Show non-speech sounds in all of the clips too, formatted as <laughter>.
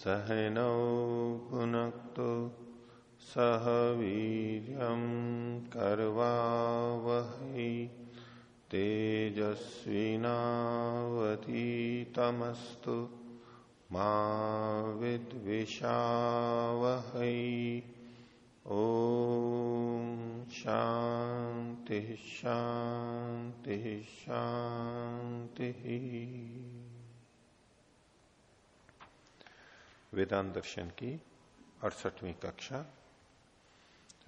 सहनौ पुनक्तु सह वीर्यं कर्वावहै तेजस्विनावतीतमस्तु मा विद्विषावहै। ॐ शांति शांति शांति वेदांत दर्शन की अड़सठवीं कक्षा,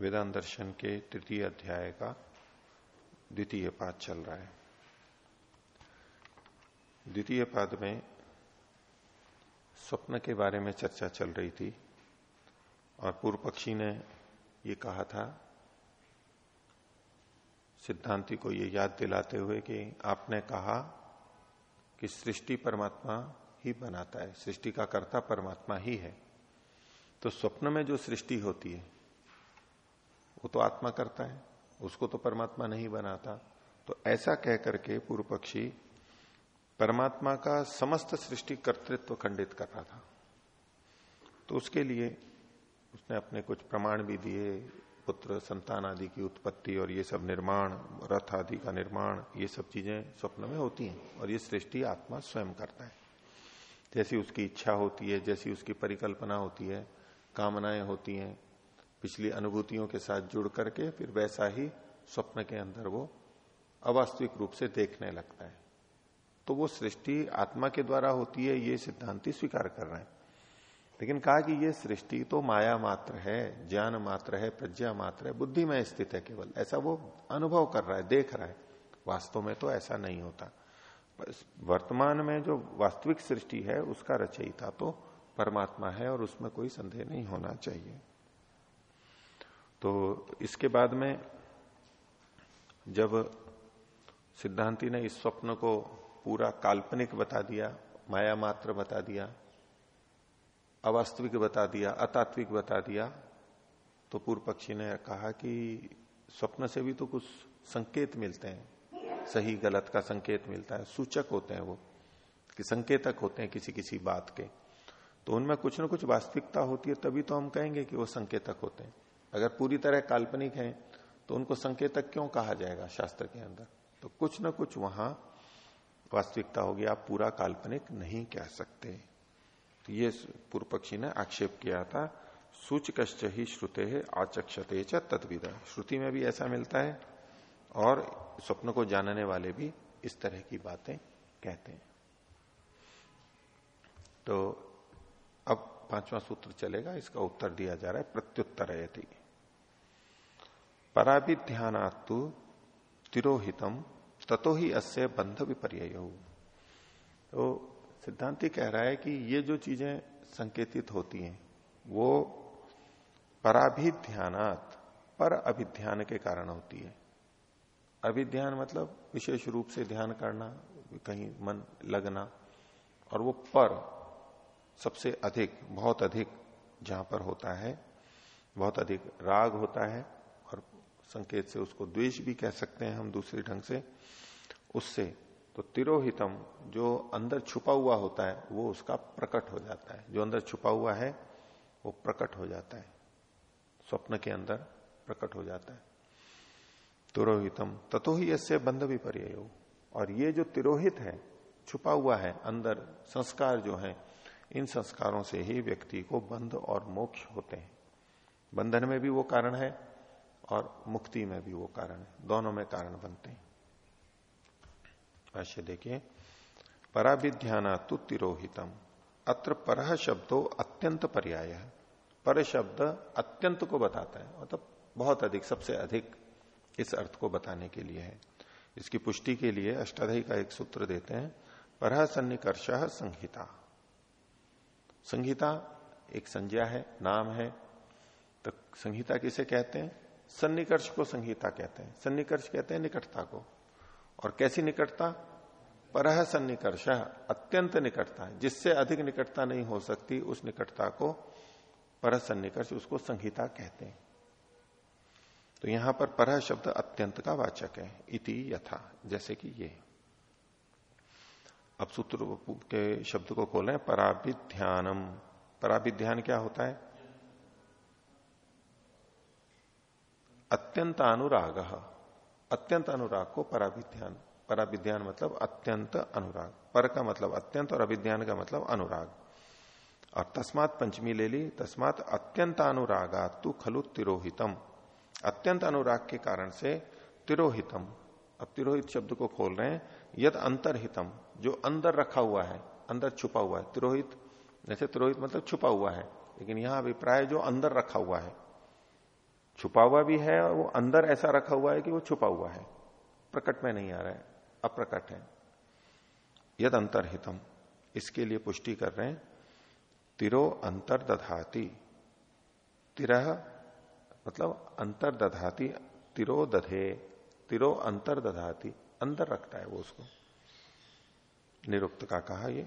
वेदांत दर्शन के तृतीय अध्याय का द्वितीय पाद चल रहा है। द्वितीय पाद में स्वप्न के बारे में चर्चा चल रही थी और पूर्व पक्षी ने ये कहा था, सिद्धांति को ये याद दिलाते हुए कि आपने कहा कि सृष्टि परमात्मा ही बनाता है। सृष्टि का कर्ता परमात्मा ही है। तो स्वप्न में जो सृष्टि होती है, वो तो आत्मा करता है, उसको तो परमात्मा नहीं बनाता। तो ऐसा कह करके पूर्व पक्षी परमात्मा का समस्त सृष्टि कर्तृत्व खंडित कर रहा था। तो उसके लिए उसने अपने कुछ प्रमाण भी दिए, पुत्र, संतान आदि की उत्पत्ति और ये सब निर्माण, रथ आदि का निर्माण, ये सब चीज़ें स्वप्न में होती हैं और ये सृष्टि आत्मा स्वयं करता है। जैसी उसकी इच्छा होती है, जैसी उसकी परिकल्पना होती है, कामनाएँ होती हैं, पिछली अनुभूतियों के साथ जुड़ करके फिर वैसा ही स्वप्न के अंदर वो अवास्तविक रूप से देखने लगता है। तो वो सृष्टि आत्मा के द्वारा होती है, ये सिद्धांति स्वीकार कर रहे हैं। लेकिन कहा कि ये सृष्टि तो माया मात्र है, ज्ञान मात्र है, प्रज्ञा मात्र है बुद्धि में स्थित है केवल। ऐसा वो अनुभव कर रहा है, देख रहा है। वास्तव में तो ऐसा नहीं होता। वर्तमान में जो वास्तविक सृष्टि है, उसका रचयिता तो परमात्मा है और उसमें कोई संदेह नहीं होना चाहिए। तो इसके बाद में जब सिद्धांति ने इस स्वप्न को पूरा काल्पनिक बता दिया, माया मात्र बता दिया, अवास्तविक बता दिया, अतात्विक बता दिया तो पूर्व पक्षी ने कहा कि स्वप्न से भी तो कुछ संकेत मिलते हैं। सही गलत का संकेत मिलता है। सूचक होते हैं वो, कि संकेतक होते हैं किसी किसी बात के। तो उनमें कुछ ना कुछ वास्तविकता होती है, तभी तो हम कहेंगे कि वो संकेतक होते हैं। अगर पूरी तरह काल्पनिक है तो उनको संकेतक क्यों कहा जाएगा शास्त्र के अंदर? तो कुछ ना कुछ वहाँ वास्तविकता होगी, आप पूरा काल्पनिक नहीं कह सकते। तो ये पूर्व पक्षी ने आक्षेप किया था, सूचकश्च ही श्रुते है आचक्षते च तत्विदा श्रुति में भी ऐसा मिलता है और स्वप्न को जानने वाले भी इस तरह की बातें कहते हैं। तो अब पांचवा सूत्र चलेगा, इसका उत्तर दिया जा रहा है प्रत्युत्तर यदि पराभिध्यानात्तु तिरोहितम ततो ही अस्य बंध विपर्य तो सिद्धांति कह रहा है कि ये जो चीज़ें संकेतित होती हैं, वो पराभिध्यानात, पर अभिध्यान के कारण होती है। अभिध्यान मतलब विशेष रूप से ध्यान करना, कहीं मन लगना, और वो पर सबसे अधिक, बहुत अधिक जहाँ पर होता है, बहुत अधिक राग होता है, और संकेत से उसको द्वेष भी कह सकते हैं हम दूसरे ढंग से, उससे तो तिरोहितम, जो अंदर छुपा हुआ होता है, वो उसका प्रकट हो जाता है। जो अंदर छुपा हुआ है, वो प्रकट हो जाता है। स्वप्न के अंदर प्रकट हो जाता है। तिरोहितम, ततो ही ऐसे बंध भी पर्य और ये जो तिरोहित है, छुपा हुआ है, अंदर संस्कार जो है, इन संस्कारों से ही व्यक्ति को बंध और मोक्ष होते हैं। बंधन में भी वो कारण है और मुक्ति में भी वो कारण है। दोनों में कारण बनते हैं। भाष्य देखिए पराभिध्याना तु तिरोहितम। अत्र पर शब्दो अत्यंत पर्याय। है पर शब्द अत्यंत को बताता है। मतलब बहुत अधिक, सबसे अधिक इस अर्थ को बताने के लिए है। इसकी पुष्टि के लिए अष्टाध्यायी का एक सूत्र देते हैं, पर सन्निकर्ष संहिता। संहिता एक संज्ञा है, नाम है। तो संहिता किसे कहते हैं? सन्निकर्ष को संहिता कहते हैं। सन्निकर्ष कहते हैं निकटता को। और कैसी निकटता? परह सन्निकर्ष, अत्यंत निकटता है। जिससे अधिक निकटता नहीं हो सकती, उस निकटता को पर सन्निकर्ष उसको संहिता कहते हैं। तो यहाँ पर परह शब्द अत्यंत का वाचक है, इति यथा, जैसे कि ये। अब सूत्र के शब्द को खोलें पराभिध्यानम पराभिध्यान क्या होता है? अत्यंत अनुराग। अत्यंत अनुराग को पराभिध्यान पराभिध्यान मतलब अत्यंत अनुराग। पर का मतलब अत्यंत और अभिध्यान का मतलब अनुराग। और तस्मात पंचमी ले ली, तस्मात अत्यंत अनुरागा तु खलु तिरोहितम। अत्यंत अनुराग के कारण से तिरोहितम, अब तिरोहित शब्द को खोल रहे हैं यद अंतरहितम, जो अंदर रखा हुआ है, अंदर छुपा हुआ है, तिरोहित, जैसे तिरोहित मतलब छुपा हुआ है, लेकिन यहाँ अभिप्राय जो अंदर रखा हुआ है, छुपा हुआ भी है और वो अंदर ऐसा रखा हुआ है कि वो छुपा हुआ है, प्रकट में नहीं आ रहा है, अप्रकट है। यद अंतरहितम, इसके लिए पुष्टि कर रहे हैं, तिरो अंतर दधाती तिरह मतलब अंतर दधाती, तिरो दधे, तिरो अंतर दधाती, अंदर रखता है वो उसको। निरुक्त का कहा ये।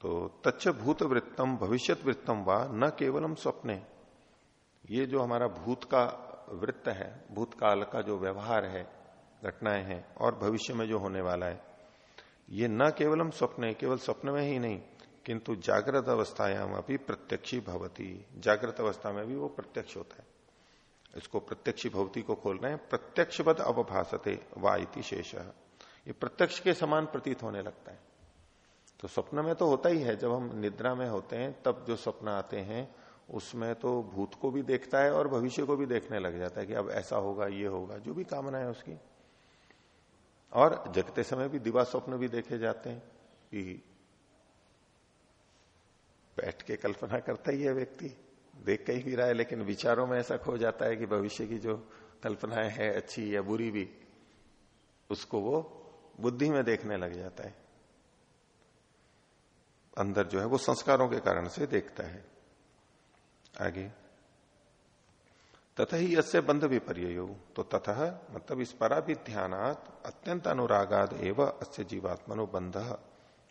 तो तच्च भूत वृत्तम, भविष्यत वृत्तम व, न केवलम स्वप्ने। ये जो हमारा भूत का वृत्त है भूतकाल का जो व्यवहार है, घटनाएँ हैं, और भविष्य में जो होने वाला है, ये न केवलम स्वप्ने, केवल स्वप्न में ही नहीं किंतु जागृत अवस्थायाम अभी प्रत्यक्षी भवती। जागृत अवस्था में भी वो प्रत्यक्ष होता है। इसको प्रत्यक्षी भवती को खोल रहे हैं। प्रत्यक्षवद अवभाषते वाइति शेष। ये प्रत्यक्ष के समान प्रतीत होने लगता है। तो स्वप्न में तो होता ही है। जब हम निद्रा में होते हैं, तब जो स्वप्न आते हैं, उसमें तो भूत को भी देखता है और भविष्य को भी देखने लग जाता है कि अब ऐसा होगा, ये होगा, जो भी कामना है उसकी। और जगते समय भी दिवा स्वप्न भी देखे जाते हैं कि बैठ के कल्पना करता ही है व्यक्ति। देख कहीं भी रहा है, लेकिन विचारों में ऐसा खो जाता है कि भविष्य की जो कल्पनाएँ है, अच्छी या बुरी भी, उसको वो बुद्धि में देखने लग जाता है। अंदर जो है वो संस्कारों के कारण से देखता है। आगे। तथा ही यसे बंध विपर्य तो तथा मतलब इस ध्यानात अत्यंत अनुरागाद एवं अस्य जीवात्मनो बंध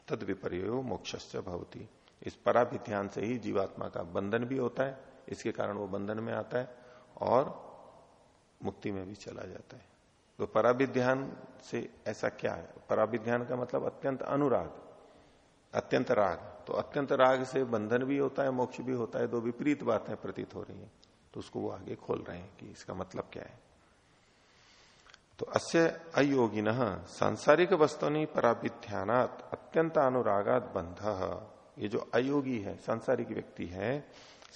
तद विपर्य मोक्ष भवती। इस पराभिध्यान से ही जीवात्मा का बंधन भी होता है, इसके कारण वो बंधन में आता है और मुक्ति में भी चला जाता है। तो पराभिध्यान से ऐसा क्या है? पराभिध्यान का मतलब अत्यंत अनुराग, अत्यंत राग। तो अत्यंत राग से बंधन भी होता है, मोक्ष भी होता है, दो विपरीत बातें प्रतीत हो रही हैं। तो उसको वो आगे खोल रहे हैं कि इसका मतलब क्या है। तो अस्य अयोगिन सांसारिक वस्तुनि पराभिध्यानात अत्यंत अनुरागात बंध ये जो अयोगी है, सांसारिक व्यक्ति है,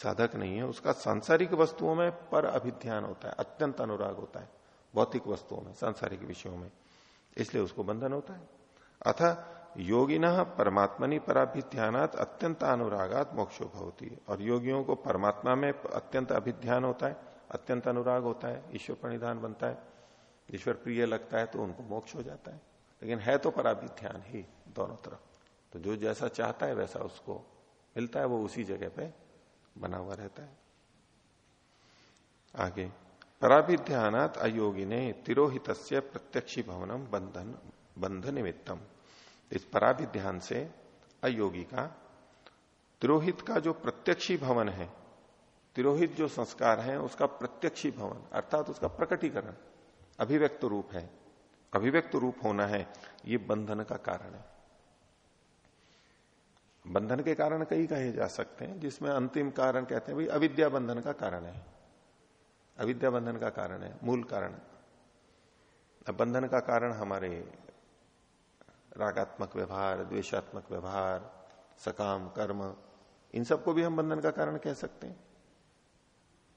साधक नहीं है, उसका सांसारिक वस्तुओं में पर अभिध्यान होता है, अत्यंत अनुराग होता है, भौतिक वस्तुओं में, सांसारिक विषयों में। इसलिए उसको बंधन होता है। अथा योगिन परमात्मनि पराभिध्यानात अत्यंत अनुरागात मोक्षो भवती। और योगियों को परमात्मा में अत्यंत अभिध्यान होता है, अत्यंत अनुराग होता है, ईश्वर परिधान बनता है, ईश्वर प्रिय लगता है तो उनको मोक्ष हो जाता है। लेकिन है तो पराभिध्यान ही, दोनों तरफ़। तो जो जैसा चाहता है वैसा उसको मिलता है, वो उसी जगह पे बना हुआ रहता है। आगे, पराभिध्यानात अयोगी ने तिरोहित प्रत्यक्षी भवनम बंधन बंध निमित्तम इस पराभिध्यान से अयोगी का, तिरोहित का जो प्रत्यक्षी भवन है, तिरोहित जो संस्कार है, उसका प्रत्यक्षी भवन, अर्थात उसका प्रकटीकरण, अभिव्यक्त रूप है। अभिव्यक्त रूप होना है, ये बंधन का कारण है। बंधन के कारण कई कहे जा सकते हैं, जिसमें अंतिम कारण कहते हैं, भाई, अविद्या बंधन का कारण है। अविद्या बंधन का कारण है, मूल कारण। बंधन का कारण हमारे रागात्मक व्यवहार द्वेशात्मक व्यवहार, सकाम, कर्म, इन सबको भी हम बंधन का कारण कह सकते हैं।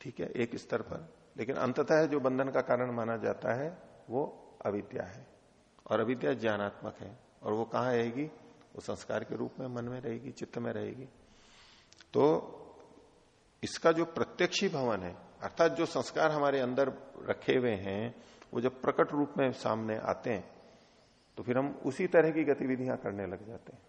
ठीक है, एक स्तर पर। लेकिन अंततः जो बंधन का कारण माना जाता है, वो अविद्या है। और अविद्या ज्ञानात्मक है। और वो कहा रहेगी वो संस्कार के रूप में मन में रहेगी, चित्त में रहेगी। तो इसका जो प्रत्यक्षी भवन है, अर्थात जो संस्कार हमारे अंदर रखे हुए हैं, वो जब प्रकट रूप में सामने आते हैं तो फिर हम उसी तरह की गतिविधियाँ करने लग जाते हैं।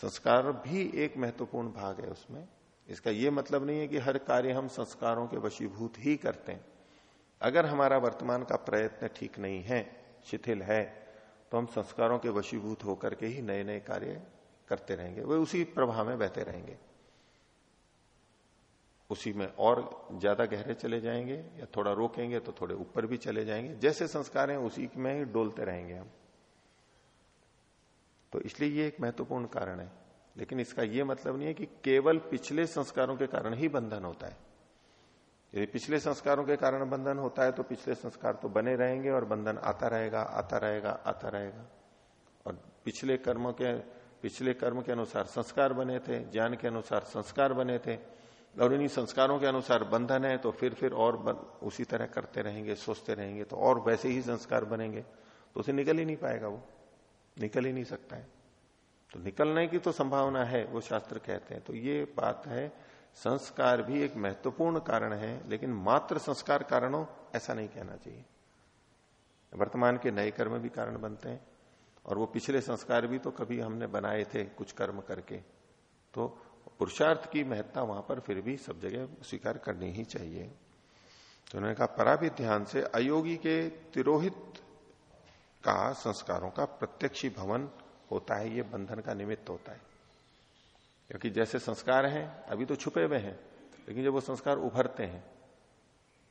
संस्कार भी एक महत्वपूर्ण भाग है उसमें। इसका यह मतलब नहीं है कि हर कार्य हम संस्कारों के वशीभूत ही करते हैं। अगर हमारा वर्तमान का प्रयत्न ठीक नहीं है, शिथिल है तो हम संस्कारों के वशीभूत होकर के ही नए नए कार्य करते रहेंगे। वे उसी प्रभाव में बहते रहेंगे। उसी में और ज़्यादा गहरे चले जाएँगे या थोड़ा रोकेंगे तो थोड़े ऊपर भी चले जाएँगे। जैसे संस्कार हैं उसी में ही डोलते रहेंगे हम। तो इसलिए ये एक महत्वपूर्ण कारण है। लेकिन इसका यह मतलब नहीं है कि केवल पिछले संस्कारों के कारण ही बंधन होता है। यदि पिछले संस्कारों के कारण बंधन होता है तो पिछले संस्कार तो बने रहेंगे और बंधन आता रहेगा आता रहेगा आता रहेगा। और पिछले कर्मों के, पिछले कर्म के अनुसार संस्कार बने थे, ज्ञान के अनुसार संस्कार बने थे, और इन्हीं संस्कारों के अनुसार बंधन है तो फिर फिर और उसी तरह करते रहेंगे, सोचते रहेंगे तो और वैसे ही संस्कार बनेंगे तो उसे निकल ही नहीं पाएगा वो, निकल ही नहीं सकता है। तो निकलने की तो संभावना है, वो शास्त्र कहते हैं। तो ये बात है संस्कार भी एक महत्वपूर्ण कारण है, लेकिन मात्र संस्कार कारणों, ऐसा नहीं कहना चाहिए। वर्तमान के नए कर्म भी कारण बनते हैं, और वो पिछले संस्कार भी तो कभी हमने बनाए थे कुछ कर्म करके। तो पुरुषार्थ की महत्ता वहाँ पर फिर भी सब जगह स्वीकार करनी ही चाहिए। तो उन्होंने कहा पराभी ध्यान से अयोगी के तिरोहित का संस्कारों का प्रत्यक्षी भवन होता है, ये बंधन का निमित्त होता है। क्योंकि जैसे संस्कार हैं, अभी तो छुपे हुए हैं, लेकिन जब वो संस्कार उभरते हैं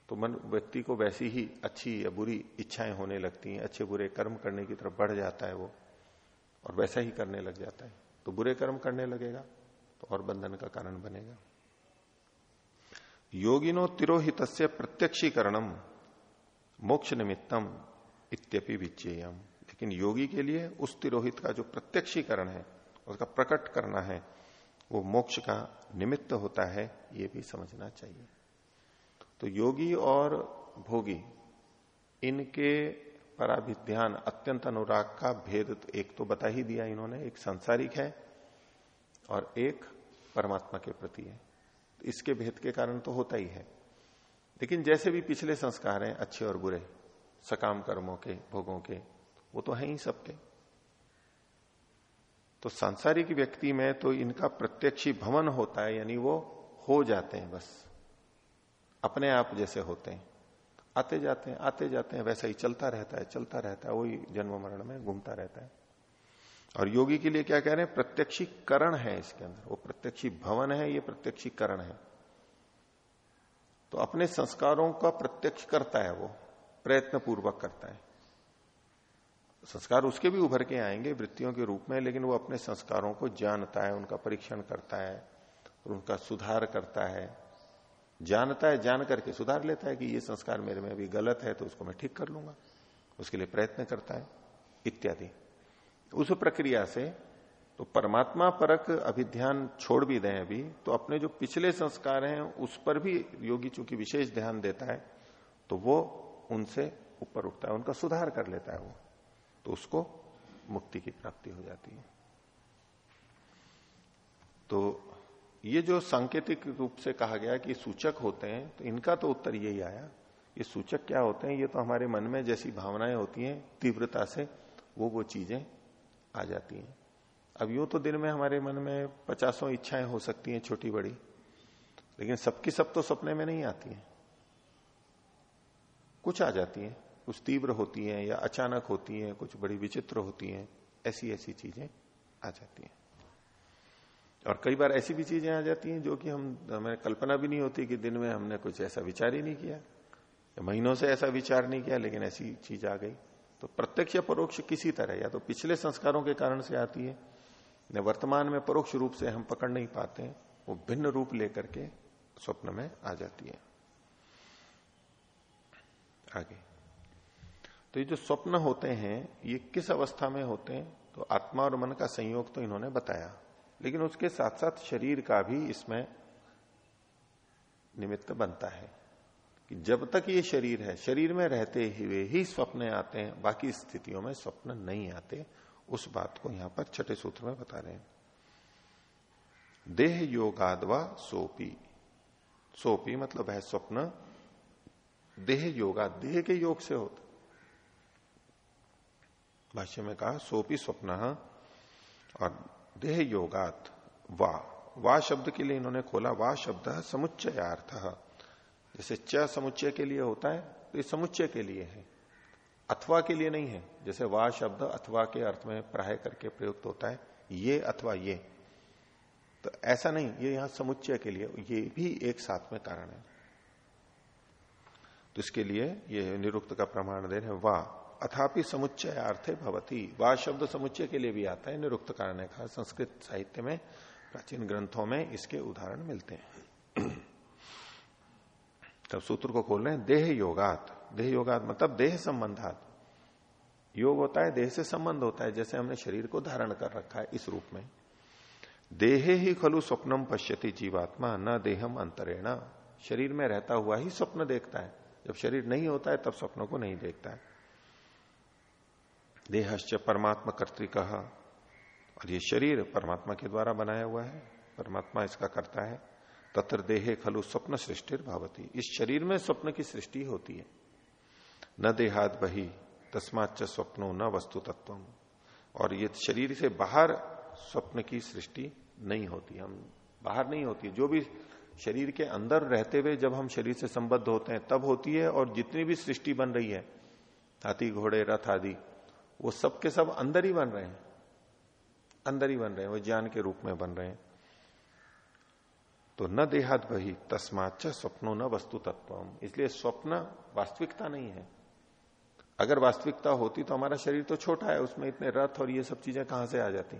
तो मन, व्यक्ति को वैसी ही अच्छी या बुरी इच्छाएँ होने लगती हैं, अच्छे बुरे कर्म करने की तरफ़ बढ़ जाता है वो, और वैसा ही करने लग जाता है। तो बुरे कर्म करने लगेगा तो और बंधन का कारण बनेगा। योगिनो तिरोहित प्रत्यक्षीकरणम मोक्ष निमित्तम इत्यपि विचेयम लेकिन योगी के लिए उस तिरोहित का जो प्रत्यक्षीकरण है, उसका प्रकट करना है वो मोक्ष का निमित्त होता है, ये भी समझना चाहिए। तो योगी और भोगी, इनके पराभिध्यान अत्यंत अनुराग का भेद एक तो बता ही दिया इन्होंने, एक सांसारिक है और एक परमात्मा के प्रति है। तो इसके भेद के कारण तो होता ही है। लेकिन जैसे भी पिछले संस्कार हैं, अच्छे और बुरे, सकाम कर्मों के, भोगों के, वो तो है ही सबके। तो सांसारिक व्यक्ति में तो इनका प्रत्यक्षी भवन होता है, यानी वो हो जाते हैं बस। अपने आप जैसे होते हैं। आते जाते हैं, आते जाते हैं, वैसा ही चलता रहता है, चलता रहता है, वही जन्म मरण में घूमता रहता है। और योगी के लिए क्या कह रहे हैं? प्रत्यक्षीकरण है इसके अंदर। वो प्रत्यक्षी भवन है, ये प्रत्यक्षीकरण है। तो अपने संस्कारों का प्रत्यक्ष करता है वो प्रयत्न पूर्वक करता है। संस्कार उसके भी उभर के आएँगे वृत्तियों के रूप में, लेकिन वो अपने संस्कारों को जानता है, उनका परीक्षण करता है, और उनका सुधार करता है। जानता है, जान करके सुधार लेता है कि ये संस्कार मेरे में अभी गलत है तो उसको मैं ठीक कर लूँगा। उसके लिए प्रयत्न करता है, इत्यादि। उस प्रक्रिया से तो परमात्मा परक अभिध्यान छोड़ भी दें अभी तो अपने जो पिछले संस्कार हैं, उस पर भी योगी चूँकि विशेष ध्यान देता है तो वो उनसे ऊपर उठता है, उनका सुधार कर लेता है वो। तो उसको मुक्ति की प्राप्ति हो जाती है। तो ये जो सांकेतिक रूप से कहा गया कि सूचक होते हैं तो इनका तो उत्तर यही आया। ये सूचक क्या होते हैं, ये तो हमारे मन में जैसी भावनाएँ होती हैं, तीव्रता से वो वो चीज़ें आ जाती हैं। अब यूँ तो दिन में हमारे मन में पचासों इच्छाएँ हो सकती हैं, छोटी बड़ी, लेकिन सबकी सब तो सपने में नहीं आती हैं। कुछ आ जाती हैं। कुछ तीव्र होती हैं या अचानक होती हैं, कुछ बड़ी विचित्र होती हैं, ऐसी ऐसी चीज़ें आ जाती हैं। और कई बार ऐसी भी चीज़ें आ जाती हैं जो कि हम, हमें कल्पना भी नहीं होती कि दिन में हमने कुछ ऐसा विचार ही नहीं किया महीनों से ऐसा विचार नहीं किया, लेकिन ऐसी चीज़ आ गई। तो प्रत्यक्ष या परोक्ष किसी तरह, या तो पिछले संस्कारों के कारण से आती है, या वर्तमान में परोक्ष रूप से हम पकड़ नहीं पाते हैं, वो भिन्न रूप लेकर के स्वप्न में आ जाती है। आगे। तो ये जो स्वप्न होते हैं, ये किस अवस्था में होते हैं तो आत्मा और मन का संयोग तो इन्होंने बताया। लेकिन उसके साथ साथ शरीर का भी इसमें निमित्त बनता है कि जब तक ये शरीर है, शरीर में रहते हुए ही स्वप्न आते हैं, बाकी स्थितियों में स्वप्न नहीं आते, उस बात को यहाँ पर छठे सूत्र में बता रहे हैं। देह योगादवा सोपी। सोपी मतलब है स्वप्न। देह योगा, देह के योग से होता भाष्य में कहा, सोपी स्वप्न और देह योगात वा। वा शब्द के लिए इन्होंने खोला, वा शब्द समुच्चयार्थ। जैसे च समुच्चय के लिए होता है तो ये समुच्चय के लिए है। अथवा के लिए नहीं है। जैसे वा शब्द अथवा के अर्थ में प्राय करके प्रयुक्त होता है, ये अथवा ये। तो ऐसा नहीं, ये यहाँ समुच्चय के लिए, ये भी एक साथ में कारण है। तो इसके लिए ये निरुक्त का प्रमाण दे रहे वाह अथापि समुच्चय अर्थ भवती। वाह शब्द समुच्चय के लिए भी आता है, निरुक्त कारण कहा संस्कृत साहित्य में, प्राचीन ग्रंथों में इसके उदाहरण मिलते हैं। <clears throat> तब सूत्र को खोल रहे हैं, देह योगात। देह योगात मतलब देह संबंधात। योग होता है, देह से संबंध होता है, जैसे हमने शरीर को धारण कर रखा है इस रूप में। देहे ही खलु स्वप्नम पश्यति जीवात्मा, न देहम अंतरेण। शरीर में रहता हुआ ही स्वप्न देखता है। जब शरीर नहीं होता है, तब स्वप्नों को नहीं देखता है। देहश्च परमात्मा कर्तिक। और ये शरीर परमात्मा के द्वारा बनाया हुआ है, परमात्मा इसका करता है। तत्र देहे खलु स्वप्न सृष्टि भावती। इस शरीर में स्वप्न की सृष्टि होती है। न देहाद बही तस्माच स्वप्नो न वस्तु तत्व और ये शरीर से बाहर स्वप्न की सृष्टि नहीं होती। हम बाहर नहीं होती। जो भी शरीर के अंदर रहते हुए जब हम शरीर से संबद्ध होते हैं, तब होती है और जितनी भी सृष्टि बन रही है, हाथी, घोड़े, रथ आदि वो सब के सब अंदर ही बन रहे हैं। अंदर ही बन रहे हैं, वो ज्ञान के रूप में बन रहे हैं। तो न देहात बही तस्माच स्वप्नो न वस्तु तत्व इसलिए स्वप्न वास्तविकता नहीं है। अगर वास्तविकता होती तो हमारा शरीर तो छोटा है, उसमें इतने रथ और ये सब चीज़ें कहाँ से आ जाती?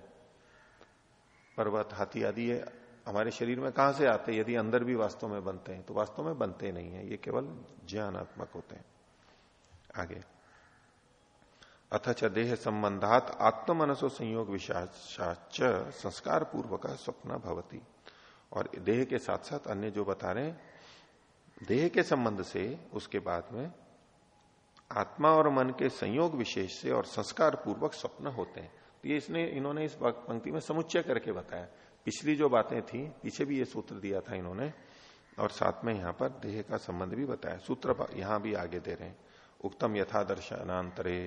पर्वत, हाथी आदि ये हमारे शरीर में कहाँ से आते यदि अंदर भी वास्तव में बनते हैं तो वास्तव में बनते नहीं है। ये केवल ज्ञानात्मक होते हैं। आगे। अथच देह संबंधात आत्म मनसो संयोग विशाच संस्कार पूर्वक स्वप्न भवती। और देह के साथ साथ अन्य जो बता रहे देह के संबंध से उसके बाद में आत्मा और मन के संयोग विशेष से और संस्कार पूर्वक स्वप्न होते हैं। तो ये इसने, इन्होंने इस पंक्ति में समुच्चय करके बताया। पिछली जो बातें थी, पीछे भी ये सूत्र दिया था इन्होंने, और साथ में यहाँ पर देह का संबंध भी बताया। सूत्र यहाँ भी आगे दे रहे हैं। उक्तम यथा दर्शनांतरे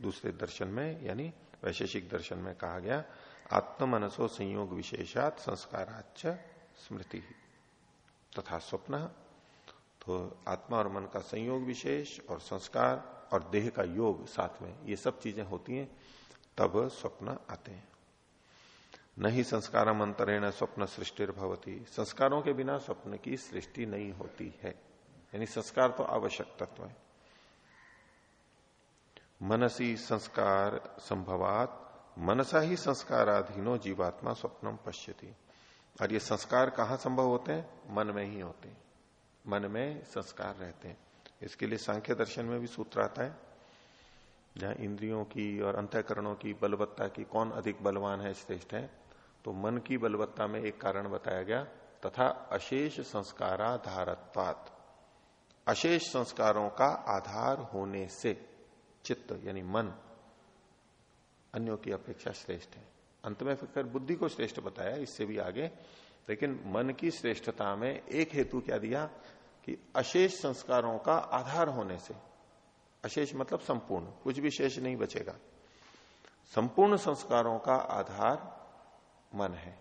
दूसरे दर्शन में, यानी वैशेषिक दर्शन में कहा गया आत्म मनसो संयोग विशेषात संस्काराच स्मृति। तथा स्वप्न तो आत्मा और मन का संयोग विशेष और संस्कार और देह का योग साथ में, ये सब चीज़ें होती हैं, तब स्वप्न आते हैं। नहीं संस्कार अंतरेण स्वप्न सृष्टि भवती, संस्कारों के बिना स्वप्न की सृष्टि नहीं होती है। यानी संस्कार तो आवश्यक तत्व है। मनसी संस्कार संभवात, मनसा ही संस्काराधीनो जीवात्मा स्वप्नम पश्यति। और ये संस्कार कहाँ संभव होते हैं? मन में ही होते हैं। मन में संस्कार रहते हैं। इसके लिए सांख्य दर्शन में भी सूत्र आता है, जहाँ इंद्रियों की और अंतकरणों की बलवत्ता की कौन अधिक बलवान है, श्रेष्ठ है? तो मन की बलवत्ता में एक कारण बताया गया, तथा अशेष संस्काराधारत्वात। अशेष संस्कारों का आधार होने से चित्त, यानी मन, अन्यों की अपेक्षा श्रेष्ठ है। अंत में फिर बुद्धि को श्रेष्ठ बताया, इससे भी आगे। लेकिन मन की श्रेष्ठता में एक हेतु क्या दिया कि अशेष संस्कारों का आधार होने से, अशेष मतलब संपूर्ण, कुछ भी शेष नहीं बचेगा। संपूर्ण संस्कारों का आधार मन है।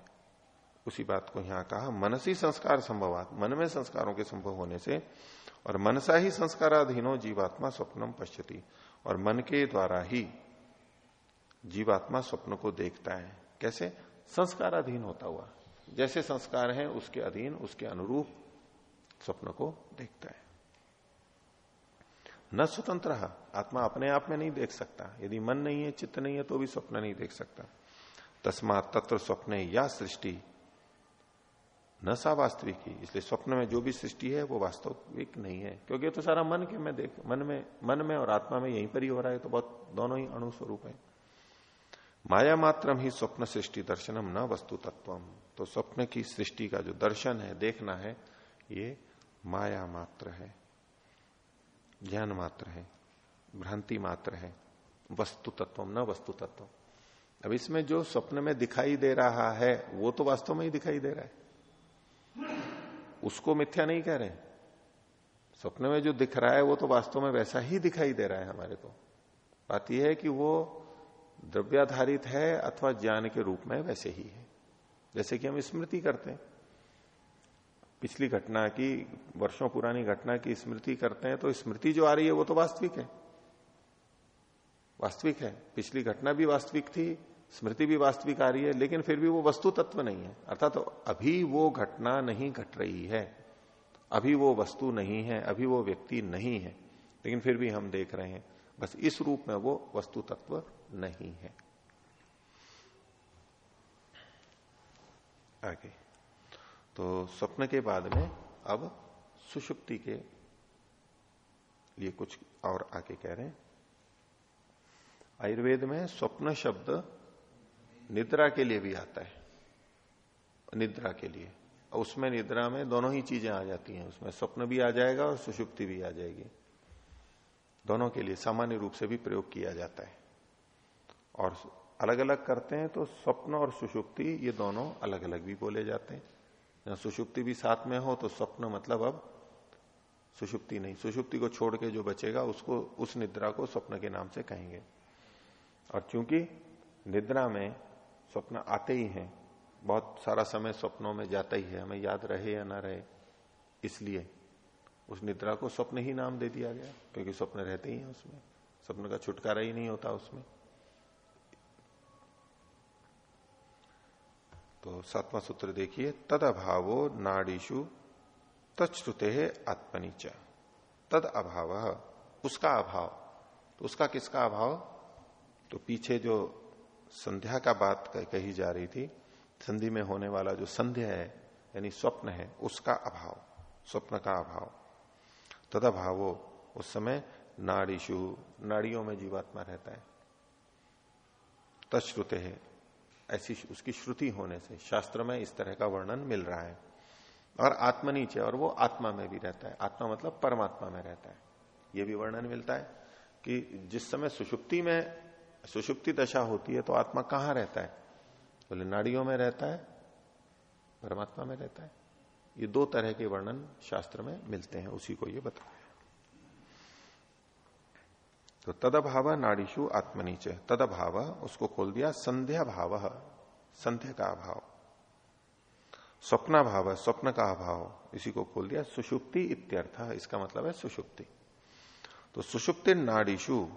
उसी बात को यहाँ कहा, मनसी संस्कार संभवात, मन में संस्कारों के संभव होने से, और मनसा ही संस्काराधीनो जीवात्मा स्वप्नम पश्यति। और मन के द्वारा ही जीवात्मा स्वप्न को देखता है। कैसे? संस्काराधीन होता हुआ। जैसे संस्कार है, उसके अधीन, उसके अनुरूप स्वप्न को देखता है। न स्वतंत्र आत्मा अपने आप में नहीं देख सकता। यदि मन नहीं है, चित्त नहीं है तो भी स्वप्न नहीं देख सकता। तस्मात तत्व स्वप्न या सृष्टि न सा वास्तविक ही, इसलिए स्वप्न में जो भी सृष्टि है, वो वास्तविक नहीं है। क्योंकि तो सारा मन के में देख, मन में मन में और आत्मा में यहीं पर ही हो रहा है तो बहुत, दोनों ही अणु स्वरूप है। माया मात्रम ही स्वप्न सृष्टि दर्शनम न वस्तु तत्वम। तो स्वप्न की सृष्टि का जो दर्शन है, देखना है, ये माया मात्र है, ज्ञान मात्र है, भ्रांति मात्र है, वस्तु तत्व न वस्तु तत्व अब इसमें जो स्वप्न में दिखाई दे रहा है, वो तो वास्तव में ही दिखाई दे रहा है। उसको मिथ्या नहीं कह रहे स्वप्न में जो दिख रहा है, वो तो वास्तव में वैसा ही दिखाई दे रहा है हमारे को। बात यह है कि वो द्रव्याधारित है अथवा ज्ञान के रूप में वैसे ही है। जैसे कि हम स्मृति करते हैं। पिछली घटना की, वर्षों पुरानी घटना की स्मृति करते हैं तो स्मृति जो आ रही है, वो तो वास्तविक है। वास्तविक है। पिछली घटना भी वास्तविक थी स्मृति भी वास्तविक आ रही है, लेकिन फिर भी वो वस्तु तत्व नहीं है। अर्थात तो अभी वो घटना नहीं घट रही है, अभी वो वस्तु नहीं है, अभी वो व्यक्ति नहीं है, लेकिन फिर भी हम देख रहे हैं, बस इस रूप में वो वस्तु तत्व नहीं है। आगे। तो स्वप्न के बाद में अब सुषुप्ति के लिए कुछ और आगे कह रहे हैं। आयुर्वेद में स्वप्न शब्द निद्रा के लिए भी आता है। निद्रा के लिए। उसमें निद्रा में दोनों ही चीज़ें आ जाती हैं। उसमें स्वप्न भी आ जाएगा और सुषुप्ति भी आ जाएगी। दोनों के लिए सामान्य रूप से भी प्रयोग किया जाता है। और अलग अलग करते हैं तो स्वप्न और सुषुप्ति, ये दोनों अलग अलग भी बोले जाते हैं। सुषुप्ति भी साथ में हो तो स्वप्न मतलब अब सुषुप्ति नहीं। सुषुप्ति को छोड़ के जो बचेगा, उसको, उस निद्रा को स्वप्न के नाम से कहेंगे। और चूँकि निद्रा में स्वप्न आते ही हैं। बहुत सारा समय स्वप्नों में जाता ही है। हमें याद रहे या ना रहे, इसलिए उस निद्रा को स्वप्न ही नाम दे दिया गया, क्योंकि स्वप्न रहते ही हैं उसमें। स्वप्न का छुटकारा ही नहीं होता उसमें। तो सातवां सूत्र देखिए तद अभावो नाड़ीशु तत्श्रुते है आत्मनीच। तद अभाव, उसका अभाव। तो उसका किसका अभाव? तो पीछे जो संध्या का बात कही जा रही थी, संधि में होने वाला जो संध्या है, यानी स्वप्न है, उसका अभाव, स्वप्न का अभाव। तद अभावो उस समय नाड़ीशु, नाड़ियों में जीवात्मा रहता है। तश्रुते है। ऐसी उसकी श्रुति होने से, शास्त्र में इस तरह का वर्णन मिल रहा है। और आत्मनीचे और वो आत्मा में भी रहता है। आत्मा मतलब परमात्मा में रहता है। ये भी वर्णन मिलता है कि जिस समय सुषुप्ति में सुषुप्ति दशा होती है तो आत्मा कहाँ रहता है? बोले तो नाड़ियों में रहता है, परमात्मा में रहता है। ये दो तरह के वर्णन शास्त्र में मिलते हैं, उसी को ये बताया। तो तदभाव नाड़ीशु आत्मनीच, तदभाव, उसको खोल दिया संध्या भाव संध्या का अभाव। स्वप्न भाव स्वप्न का अभाव, इसी को खोल दिया, सुषुप्ति इत्यर्थ, इसका मतलब है सुषुप्ति। तो सुषुप्ति नाड़ीशु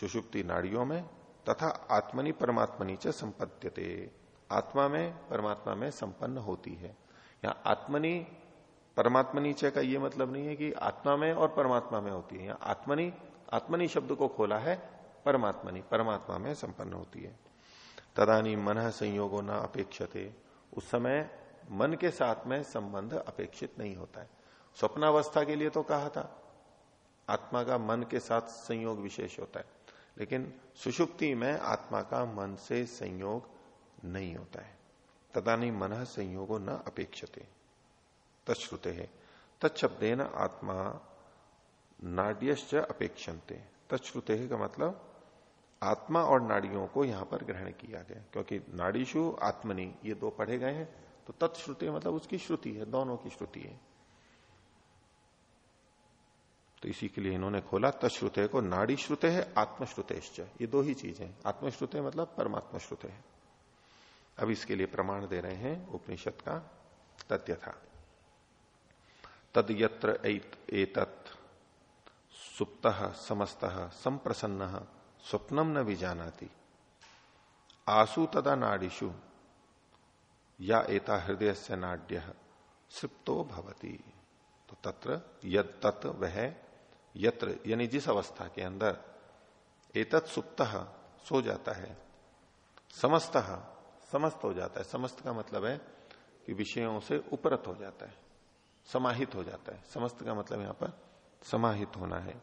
सुषुप्ति नाड़ियों में तथा आत्मनि परमात्मनि च संपद्यते। आत्मा में, परमात्मा में संपन्न होती है। या आत्मनि, परमात्मनि च का ये मतलब नहीं है कि आत्मा में और परमात्मा में होती है। या आत्मनि आत्मनि शब्द को खोला है, परमात्मनि, परमात्मा में संपन्न होती है। तदानी मन संयोगो न अपेक्षते। उस समय मन के साथ में संबंध अपेक्षित नहीं होता है। स्वप्नावस्था के लिए तो कहा था, आत्मा का मन के साथ संयोग विशेष होता है। लेकिन सुषुप्ति में आत्मा का मन से संयोग नहीं होता है। तदा नहीं मन संयोगो न अपेक्षते। तत्श्रुते है। तत्शब्देन आत्मा नाड्यश्च अपेक्षन्ते। तत्श्रुते का मतलब आत्मा और नाड़ियों को यहाँ पर ग्रहण किया गया। क्योंकि नाड़ीशु आत्मनि, ये दो पढ़े गए हैं तो तत्श्रुति मतलब उसकी श्रुति है, दोनों की श्रुति है। तो इसी के लिए इन्होंने खोला, तश्रुते को नाड़ी श्रुते है आत्मश्रुतेश्च ये दो ही चीज़ें आत्मश्रुते मतलब परमात्मा श्रुते है। अब इसके लिए प्रमाण दे रहे हैं उपनिषद का तथ्य था। तद यत्र सुप्त, समस्त, संप्रसन्न स्वप्नम न भी आसु तदा नाड़ीशु या एता हृदय से नाड्य, सिप्तो भवती। तो तत्र यद तत् वह यत्र, यानी जिस अवस्था के अंदर एतत् सुप्त सो जाता है, समस्त समस्त हो जाता है। समस्त का मतलब है कि विषयों से उपरत हो जाता है, समाहित हो जाता है। समस्त का मतलब यहाँ पर समाहित होना है,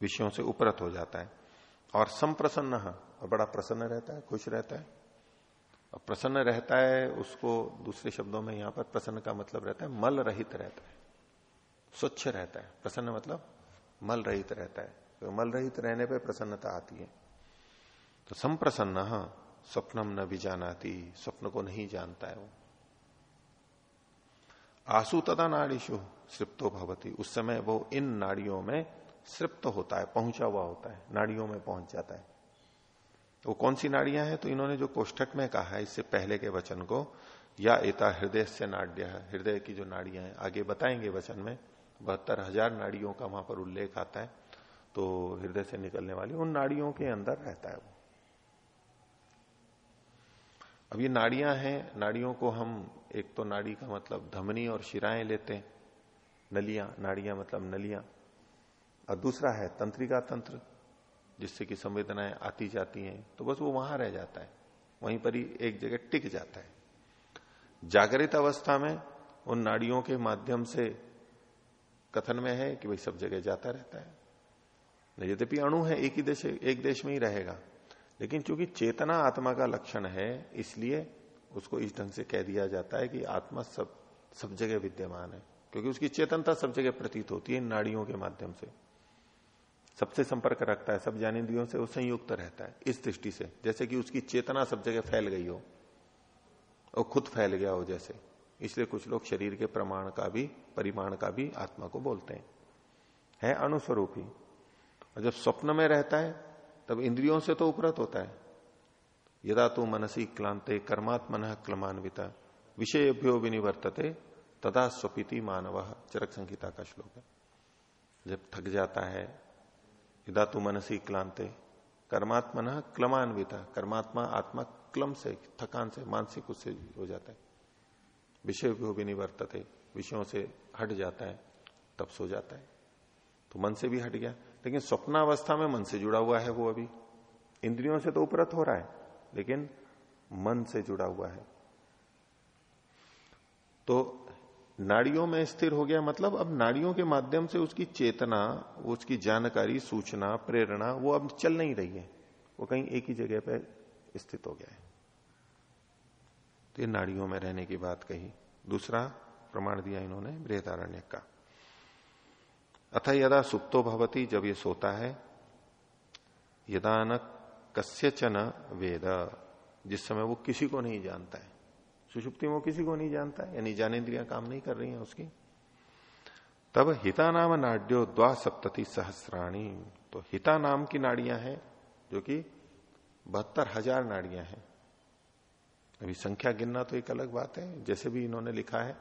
विषयों से उपरत हो जाता है। और संप्रसन्न, और बड़ा प्रसन्न रहता है, खुश रहता है। और प्रसन्न रहता है, उसको दूसरे शब्दों में यहाँ पर प्रसन्न का मतलब रहता है, मल रहित रहता है, स्वच्छ रहता है। प्रसन्न मतलब मल रहित रहता है। तो मल रहित रहने पे प्रसन्नता आती है। तो संप्रसन्न स्वप्नम न भी जानाती, स्वप्न को नहीं जानता है वो। आसु तदा नाड़ीशु सृप्तो भवती। उस समय वो इन नाड़ियों में सृप्त होता है, पहुँचा हुआ होता है, नाड़ियों में पहुँच जाता है। वो कौन सी नाड़ियाँ हैं? तो इन्होंने जो कोष्ठक में कहा है, इससे पहले के वचन को, या एता हृदय से नाड्य, हृदय की जो नाड़ियाँ हैं, आगे बताएँगे वचन में। बहत्तर हज़ार नाड़ियों का वहाँ पर उल्लेख आता है तो हृदय से निकलने वाली उन नाड़ियों के अंदर रहता है वो। अब ये नाड़ियाँ हैं, नाड़ियों को हम, एक तो नाड़ी का मतलब धमनी और शिराएँ लेते हैं, नलियाँ, नाड़ियाँ मतलब नलियाँ। और दूसरा है तंत्रिका तंत्र, जिससे कि संवेदनाएँ आती जाती हैं तो बस वो वहाँ रह जाता है, वहीं पर ही एक जगह टिक जाता है। जागृत अवस्था में उन नाड़ियों के माध्यम से कथन में है कि भाई सब जगह जाता रहता है। यद्यपि अणु है, एक ही देश, एक देश में ही रहेगा। लेकिन चूँकि चेतना आत्मा का लक्षण है, इसलिए उसको इस ढंग से कह दिया जाता है कि आत्मा सब सब जगह विद्यमान है। क्योंकि उसकी चेतनता सब जगह प्रतीत होती है नाड़ियों के माध्यम से। सबसे संपर्क रखता है, सब ज्ञानेन्द्रियों से, वो संयुक्त रहता है, इस दृष्टि से। जैसे कि उसकी चेतना सब जगह फैल गई हो, और खुद फैल गया हो जैसे। इसलिए कुछ लोग शरीर के प्रमाण का भी, परिमाण का भी आत्मा को बोलते हैं। है अनुस्वरूप ही और जब स्वप्न में रहता है, तब इंद्रियों से तो उपरत होता है। यदा तो मनसी क्लांते कर्मात्मन क्लमान्विता, विषयभ्यो विनिवर्तते, तदा स्वपीति मानव। चरक संहिता का श्लोक है। जब थक जाता है, यदा तु मनसी क्लांते कर्मात्मन क्लमान्विता, कर्मात्मा आत्मा क्लम से, थकान से, मानसिक उससे हो जाता है। विषय को भी निवर्तते विषयों से हट जाता है, तब सो जाता है। तो मन से भी हट गया। लेकिन स्वप्नावस्था में मन से जुड़ा हुआ है वो अभी। इंद्रियों से तो उपरत हो रहा है, लेकिन मन से जुड़ा हुआ है। तो नाड़ियों में स्थिर हो गया मतलब अब नाड़ियों के माध्यम से उसकी चेतना, उसकी जानकारी, सूचना, प्रेरणा, वो अब चल नहीं रही है। वो कहीं एक ही जगह पर स्थित हो गया है। तो ये नाड़ियों में रहने की बात कही। दूसरा प्रमाण दिया इन्होंने बृहदारण्य का अथ यदा सुप्तो भवती जब ये सोता है, यदा न कस्यचन वेद। जिस समय वो किसी को नहीं जानता है। सुषुप्ति में वो किसी को नहीं जानता है, यानी ज्ञानेन्द्रियाँ काम नहीं कर रही हैं उसकी। तब हिता नाम नाड्यो द्वा सप्तति सहस्राणी। तो हिता नाम की नाड़ियाँ हैं, जो कि बहत्तर हज़ार नाड़ियाँ हैं। अभी संख्या गिनना तो एक अलग बात है। जैसे भी इन्होंने लिखा है,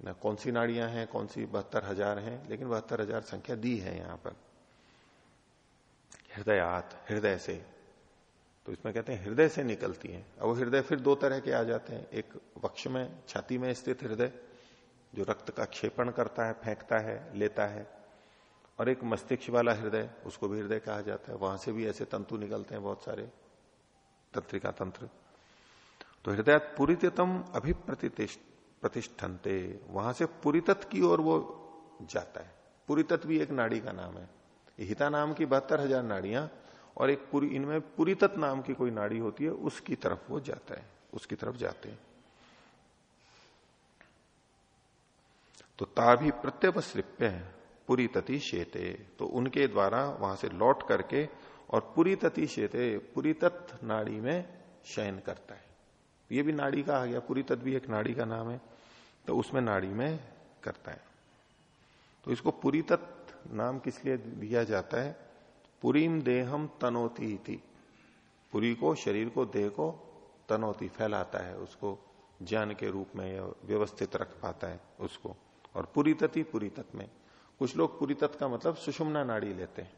ना कौन सी नाड़ियाँ हैं कौन सी बहत्तर हज़ार है, लेकिन बहत्तर हज़ार संख्या दी है यहाँ पर। हृदयात हृदय से। तो इसमें कहते हैं हृदय से निकलती है। अब हृदय फिर दो तरह के आ जाते हैं। एक वक्ष में, छाती में स्थित हृदय, जो रक्त का क्षेपण करता है, फेंकता है, लेता है। और एक मस्तिष्क वाला हृदय, उसको भी हृदय कहा जाता है। वहाँ से भी ऐसे तंतु निकलते हैं बहुत सारे। तंत्रिका तंत्र। तो हृदय पुरीतम अभिप्रतिष्ठनते वहाँ से पुरीतत की ओर वो जाता है। पुरीतत भी एक नाड़ी का नाम है। हिता नाम की बहत्तर हज़ार नाड़ियाँ और एक पूरी, इनमें पुरीतत नाम की कोई नाड़ी होती है, उसकी तरफ़ वो जाता है। उसकी तरफ़ जाते हैं। तो ताभी प्रत्यवश्रिप्य पुरी तति शेते। तो उनके द्वारा वहाँ से लौट करके और पुरी तति शेते पुरी नाड़ी में शयन करता है। ये भी नाड़ी का आ गया, पूरी तत् भी एक नाड़ी का नाम है तो उसमें नाड़ी में करता है। तो इसको पुरी तत् नाम किस लिए दिया जाता है? पुरीम देहम तनोती थी पुरी को, शरीर को, देह को तनोती, फैलाता है, उसको ज्ञान के रूप में व्यवस्थित रख पाता है उसको। और पुरी तति पुरी तत् में। कुछ लोग पुरी तत् का मतलब सुषुम्ना नाड़ी लेते हैं,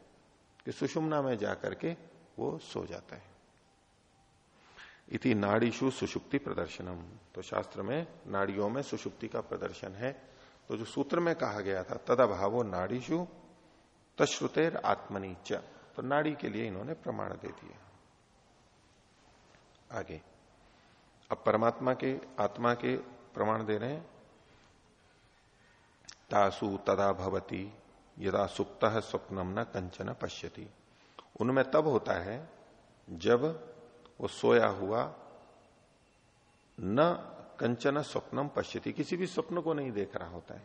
कि सुषुम्ना में जाकर के वो सो जाता है। इति नाड़ीशु सुषुप्ति प्रदर्शनम। तो शास्त्र में नाड़ियों में सुषुप्ति का प्रदर्शन है। तो जो सूत्र में कहा गया था तद अभावो नाड़ीशु तश्रुतेर आत्मनी च। तो नाड़ी के लिए इन्होंने प्रमाण दे दिया आगे। अब परमात्मा के, आत्मा के प्रमाण दे रहे हैं। तासु तदा भवती, यदा सुप्त स्वप्नम न कंचन पश्यति। उनमें तब होता है जब वो सोया हुआ, न कंचन स्वप्नम पश्यति। किसी भी स्वप्न को नहीं देख रहा होता है।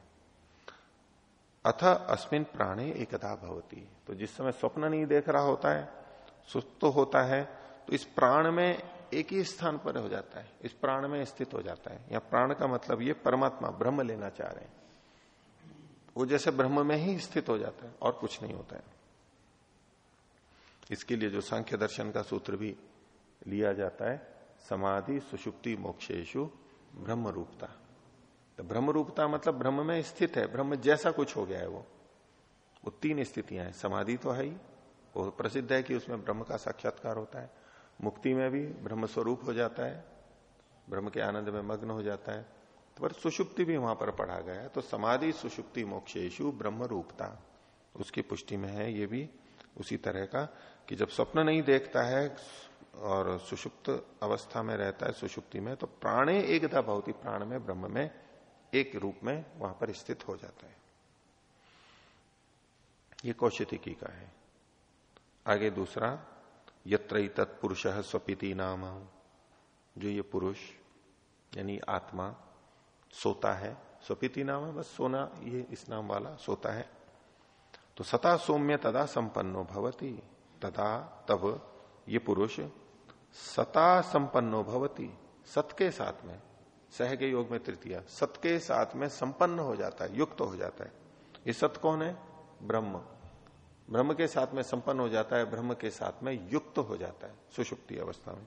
अथ अस्मिन प्राणे एकता भवती। तो जिस समय स्वप्न नहीं देख रहा होता है, सुस्त तो होता है तो इस प्राण में एक ही स्थान पर हो जाता है। इस प्राण में स्थित हो जाता है। या प्राण का मतलब ये परमात्मा ब्रह्म लेना चाह रहे हैं। वो जैसे ब्रह्म में ही स्थित हो जाता है और कुछ नहीं होता है। इसके लिए जो सांख्य दर्शन का सूत्र भी लिया जाता है, समाधि सुषुप्ति मोक्षेशु ब्रह्म रूपता तो ब्रह्म रूपता मतलब ब्रह्म में स्थित है, ब्रह्म जैसा कुछ हो गया है वो। वो तीन स्थितियाँ हैं, समाधि तो है ही, वो प्रसिद्ध है कि उसमें ब्रह्म का साक्षात्कार होता है। मुक्ति में भी ब्रह्म स्वरूप हो जाता है, ब्रह्म के आनंद में मग्न हो जाता है। तो पर सुषुप्ति भी वहाँ पर पढ़ा गया है तो समाधि सुषुप्ति मोक्षेशु ब्रह्म रूपता उसकी पुष्टि में है ये भी उसी तरह का कि जब स्वप्न नहीं देखता है और सुषुप्त अवस्था में रहता है सुषुप्ति में तो प्राणे एकता भौति प्राण में, ब्रह्म में, एक रूप में वहाँ पर स्थित हो जाता है। ये कौशिकी का है। आगे दूसरा, यत्र तत्पुरुष स्वपिति नाम। जो ये पुरुष, यानी आत्मा, सोता है। स्वपिति नाम है, बस सोना, ये इस नाम वाला सोता है। तो सता सौम्य तदा संपन्नो भवती, तदा तब ये पुरुष सता संपन्नो भवती सत के साथ में सह के योग में तृतीया सत के साथ में संपन्न हो जाता है, युक्त तो हो जाता है। ये सत कौन है? ब्रह्म। ब्रह्म के साथ में संपन्न हो जाता है, ब्रह्म के साथ में युक्त तो हो जाता है, सुषुप्ति अवस्था में।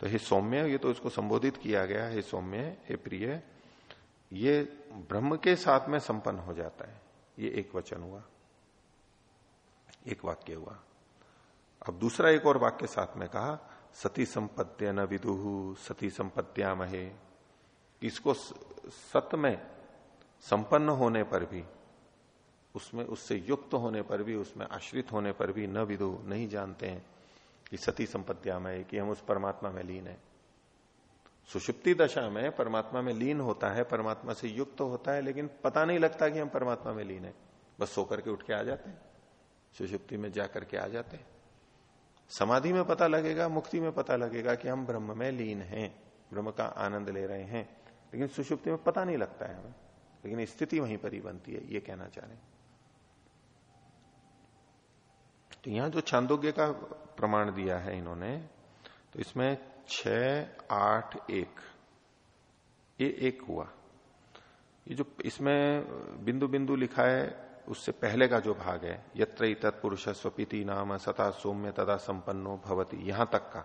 तो हे सौम्य, ये तो इसको संबोधित किया गया हे सौम्य, हे प्रिय, ये ब्रह्म के साथ में संपन्न हो जाता है। ये एक वचन हुआ, एक वाक्य हुआ। अब दूसरा एक और वाक्य साथ में कहा, सती संपत्ति न विदुहु सती संपत्तिया महे इसको सत में संपन्न होने पर भी, उसमें, उससे युक्त होने पर भी, उसमें आश्रित होने पर भी न विदु, नहीं जानते हैं कि सती संपत्तिया में कि हम उस परमात्मा में लीन है। सुषुप्ति दशा में परमात्मा में लीन होता है, परमात्मा से युक्त तो होता है, लेकिन पता नहीं लगता कि हम परमात्मा में लीन है। बस सो करके उठ के आ जाते हैं। सुषुप्ति में जाकर के आ जाते हैं। समाधि में पता लगेगा, मुक्ति में पता लगेगा कि हम ब्रह्म में लीन हैं, ब्रह्म का आनंद ले रहे हैं। लेकिन सुषुप्ति में पता नहीं लगता है हमें। लेकिन स्थिति वहीं पर ही बनती है, ये कहना चाह। रहे हैं तो यहाँ जो छांदोग्य का प्रमाण दिया है इन्होंने तो इसमें छ आठ, एक। ये एक हुआ। ये जो इसमें बिंदु बिंदु लिखा है उससे पहले का जो भाग है, यत्र तत्पुरुष स्वपीति नाम सता सौम्य तदा संपन्नो भवती, यहाँ तक का।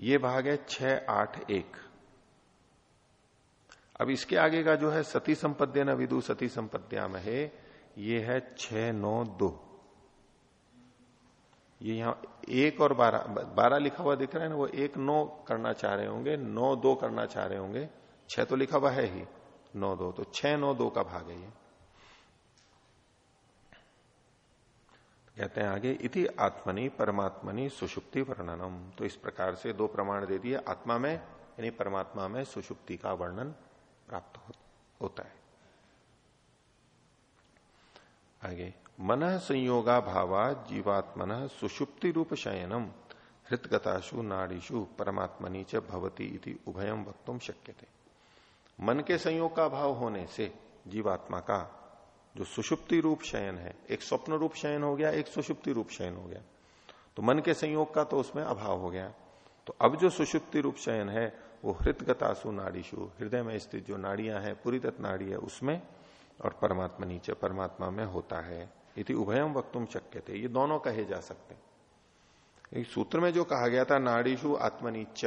ये भाग है छ आठ, एक। अब इसके आगे का जो है सती संपद्य न विदु सती संपद्या है, ये है छ नौ, दो। ये यहाँ एक और बारह बारह लिखा हुआ दिख रहा है ना, वो एक, नौ करना चाह रहे होंगे, नौ, दो करना चाह रहे होंगे, छह तो लिखा हुआ है ही, नौ, दो। तो छह, नौ, दो का भाग है ये। कहते हैं आगे इति आत्मनि परमात्मनि सुषुप्ति वर्णनम। तो इस प्रकार से दो प्रमाण दे दिए आत्मा में यानी परमात्मा में सुषुप्ति का वर्णन प्राप्त हो, होता है। आगे मन संयोगा भावा जीवात्मन सुषुप्ति रूप शयनम हृतगताशु नाड़ीशु परमात्मनी च भवती इति उभयम वक्तुम शक्य मन के संयोग का भाव होने से जीवात्मा का जो सुषुप्ति रूप शयन है, एक स्वप्न रूप शयन हो गया, एक सुषुप्ति रूप शयन हो गया। तो मन के संयोग का तो उसमें अभाव हो गया। तो अब जो सुषुप्ति रूप शयन है, वो हृदगतासु नाड़ीशु हृदय में स्थित जो नाड़ियाँ हैं पूरी तत्व नाड़ी है, उसमें और परमात्मा नीचे, परमात्मा में होता है। इति उभयम वक्तुम शक्य थे ये दोनों कहे जा सकते हैं। सूत्र में जो कहा गया था नाड़ीशु आत्मनीच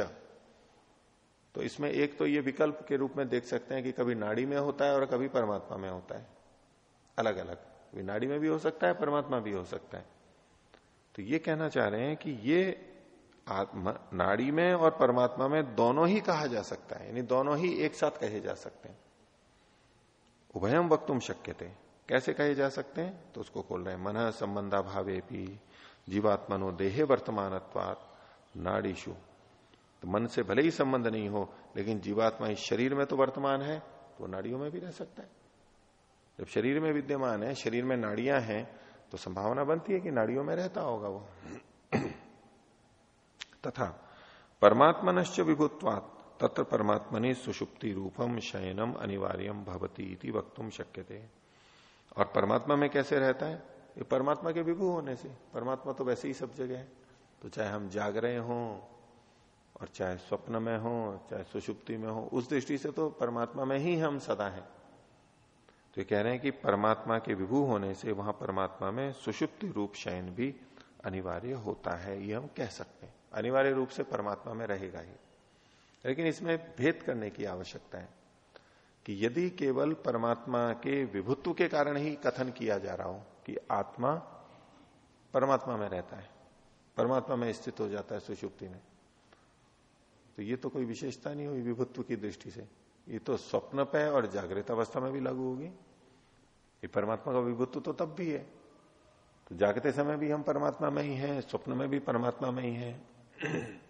तो इसमें एक तो ये विकल्प के रूप में देख सकते हैं कि कभी नाड़ी में होता है और कभी परमात्मा में होता है। अलग अलग कभी नाड़ी में भी हो सकता है, परमात्मा भी हो सकता है। तो ये कहना चाह रहे हैं कि ये आत्मा, नाड़ी में और परमात्मा में दोनों ही कहा जा सकता है, यानी दोनों ही एक साथ कहे जा सकते हैं। उभयम वक्तुम शक्य थे कैसे कहे जा सकते हैं? तो उसको खोल रहे हैं, मन संबंधा भावे भी जीवात्मनो देहे वर्तमान नाड़ीशु तो मन से भले ही संबंध नहीं हो, लेकिन जीवात्मा इस शरीर में तो वर्तमान है तो नाड़ियों में भी रह सकता है। जब शरीर में विद्यमान है, शरीर में नाड़ियाँ हैं तो संभावना बनती है कि नाड़ियों में रहता होगा वो। तथा परमात्मनश्च विभुत्वात, तत्र परमात्मनि सुषुप्ति रूपम शयनम अनिवार्यम भवती इति वक्तुम शक्य थे और परमात्मा में कैसे रहता है? ये परमात्मा के विभू होने से। परमात्मा तो वैसे ही सब जगह है। तो चाहे हम जाग रहे हों, और चाहे स्वप्न में हो, चाहे सुषुप्ति में हो, उस दृष्टि से तो परमात्मा में ही हम सदा हैं। तो कह रहे हैं कि परमात्मा के विभू होने से वहाँ परमात्मा में सुषुप्ति रूप शयन भी अनिवार्य होता है, ये हम कह सकते हैं। अनिवार्य रूप से परमात्मा में रहेगा ही। लेकिन इसमें भेद करने की आवश्यकता है कि यदि केवल परमात्मा के विभुत्व के कारण ही कथन किया जा रहा हो कि आत्मा परमात्मा में रहता है, परमात्मा में स्थित हो जाता है सुषुप्ति में तो ये तो कोई विशेषता नहीं हुई विभुत्व की दृष्टि से। ये तो स्वप्न पे और जागृत अवस्था में भी लागू होगी। ये परमात्मा का विभुत्व तो तब भी है। तो जागते समय भी हम परमात्मा में ही हैं, स्वप्न में भी परमात्मा में ही हैं। <clears throat>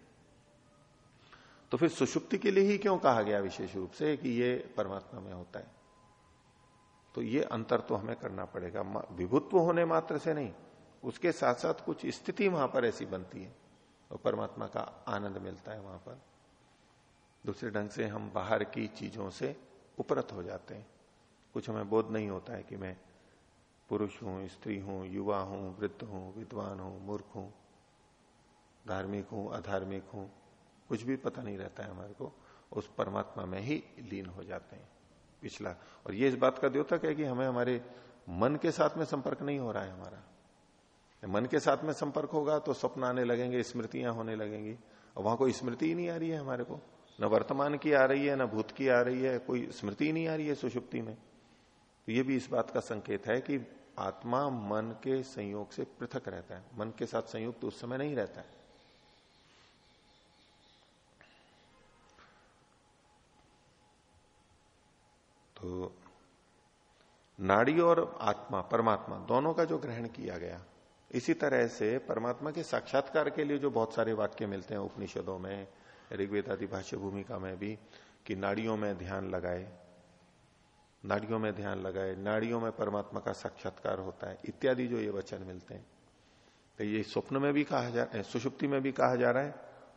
तो फिर सुषुप्ति के लिए ही क्यों कहा गया विशेष रूप से कि ये परमात्मा में होता है? तो ये अंतर तो हमें करना पड़ेगा। विभुत्व होने मात्र से नहीं, उसके साथ साथ कुछ स्थिति वहाँ पर ऐसी बनती है और परमात्मा का आनंद मिलता है वहाँ पर। दूसरे ढंग से हम बाहर की चीज़ों से उपरत हो जाते हैं। कुछ हमें बोध नहीं होता है कि मैं पुरुष हूँ, स्त्री हूँ, युवा हूँ, वृद्ध हूँ, विद्वान हूँ, मूर्ख हूँ, धार्मिक हूँ, अधार्मिक हूँ। कुछ भी पता नहीं रहता है हमारे को। उस परमात्मा में ही लीन हो जाते हैं पिछला। और ये इस बात का द्योतक है कि हमें हमारे मन के साथ में संपर्क नहीं हो रहा है हमारा। मन के साथ में संपर्क होगा तो स्वप्न आने लगेंगे, स्मृतियाँ होने लगेंगी। और वहाँ कोई स्मृति ही नहीं आ रही है हमारे को। न वर्तमान की आ रही है, न भूत की आ रही है। कोई स्मृति नहीं आ रही है सुषुप्ति में। तो ये भी इस बात का संकेत है कि आत्मा मन के संयोग से पृथक रहता है। मन के साथ संयुक्त तो उस समय नहीं रहता है। तो नाड़ी और आत्मा, परमात्मा दोनों का जो ग्रहण किया गया, इसी तरह से परमात्मा के साक्षात्कार के लिए जो बहुत सारे वाक्य मिलते हैं उपनिषदों में ऋग्वेद आदि भाष्य भूमिका में भी, कि नाड़ियों में ध्यान लगाए नाड़ियों में ध्यान लगाए, नाड़ियों में परमात्मा का साक्षात्कार होता है, इत्यादि जो ये वचन मिलते हैं। तो ये स्वप्न में भी कहा जा रहा है सुषुप्ति में भी कहा जा रहा है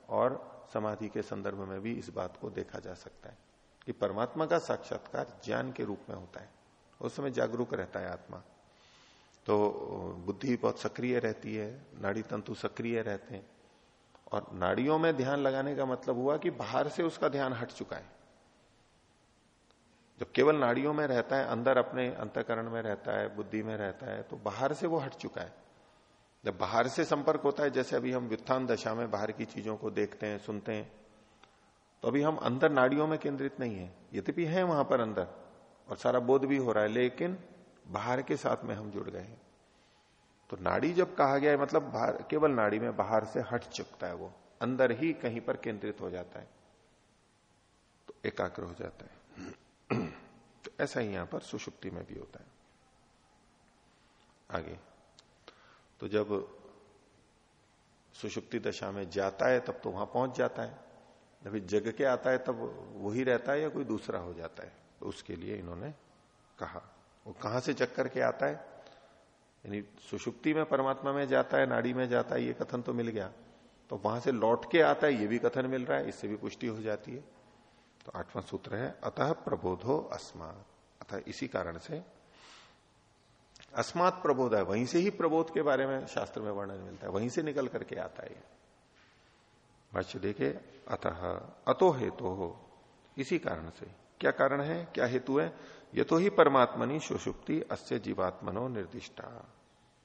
और समाधि के संदर्भ में भी इस बात को देखा जा सकता है कि परमात्मा का साक्षात्कार ज्ञान के रूप में होता है। उस समय जागरूक रहता है आत्मा। तो बुद्धि बहुत सक्रिय रहती है, नाड़ी तंतु सक्रिय रहते हैं। और नाड़ियों में ध्यान लगाने का मतलब हुआ कि बाहर से उसका ध्यान हट चुका है। जब केवल नाड़ियों में रहता है, अंदर अपने अंतकरण में रहता है, बुद्धि में रहता है तो बाहर से वो हट चुका है। जब बाहर से संपर्क होता है, जैसे अभी हम व्युत्थान दशा में बाहर की चीज़ों को देखते हैं, सुनते हैं तो अभी हम अंदर नाड़ियों में केंद्रित नहीं है। यद्यपि है वहाँ पर अंदर, और सारा बोध भी हो रहा है, लेकिन बाहर के साथ में हम जुड़ गए हैं। तो नाड़ी जब कहा गया है मतलब केवल नाड़ी में बाहर से हट चुकता है वो, अंदर ही कहीं पर केंद्रित हो जाता है तो एकाग्र हो जाता है। तो ऐसा ही यहाँ पर सुषुप्ति में भी होता है। आगे। तो जब सुषुप्ति दशा में जाता है, तब तो वहाँ पहुँच जाता है। जब जग के आता है, तब वही रहता है या कोई दूसरा हो जाता है? तो उसके लिए इन्होंने कहा। वो कहाँ से जग करके आता है? यानी सुषुप्ति में, परमात्मा में जाता है, नाड़ी में जाता है, ये कथन तो मिल गया। तो वहाँ से लौट के आता है, ये भी कथन मिल रहा है, इससे भी पुष्टि हो जाती है। तो आठवां सूत्र है, अतः प्रबोधो अस्मात। अतः इसी कारण से अस्मात प्रबोध है, वहीं से ही प्रबोध के बारे में शास्त्र में वर्णन मिलता है, वहीं से निकल करके आता है भाष्य देखे, अतः अतो हेतु। हो इसी कारण से। क्या कारण है? क्या हेतु है? ये तो ही परमात्मनि सुषुप्ति अस्य जीवात्मनो निर्दिष्टा।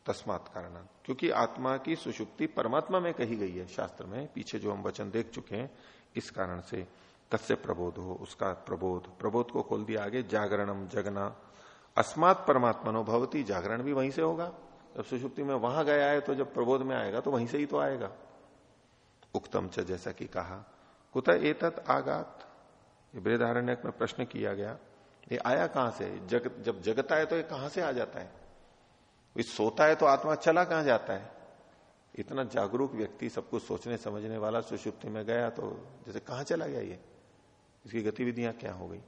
तस्मात कारण। क्योंकि आत्मा की सुषुप्ति परमात्मा में कही गई है, शास्त्र में। पीछे जो हम वचन देख चुके हैं, इस कारण से। कस्य प्रबोध हो उसका प्रबोध। प्रबोध को खोल दिया आगे जागरणम जगना। अस्मात परमात्मनो भवती, जागरण भी वहीं से होगा। जब सुषुप्ति में वहाँ गया है तो जब प्रबोध में आएगा तो वहीं से ही तो आएगा। उक्तम च जैसा कि कहा। कुत एतत आगात? बृहदारण्य में प्रश्न किया गया। ये आया कहाँ से? जग, जब जगता है तो ये कहाँ से आ जाता है? सोता है तो आत्मा चला कहाँ जाता है? इतना जागरूक व्यक्ति सब कुछ सोचने, समझने वाला सुषुप्ति में गया तो जैसे कहाँ चला गया ये? इसकी गतिविधियाँ क्या हो गई?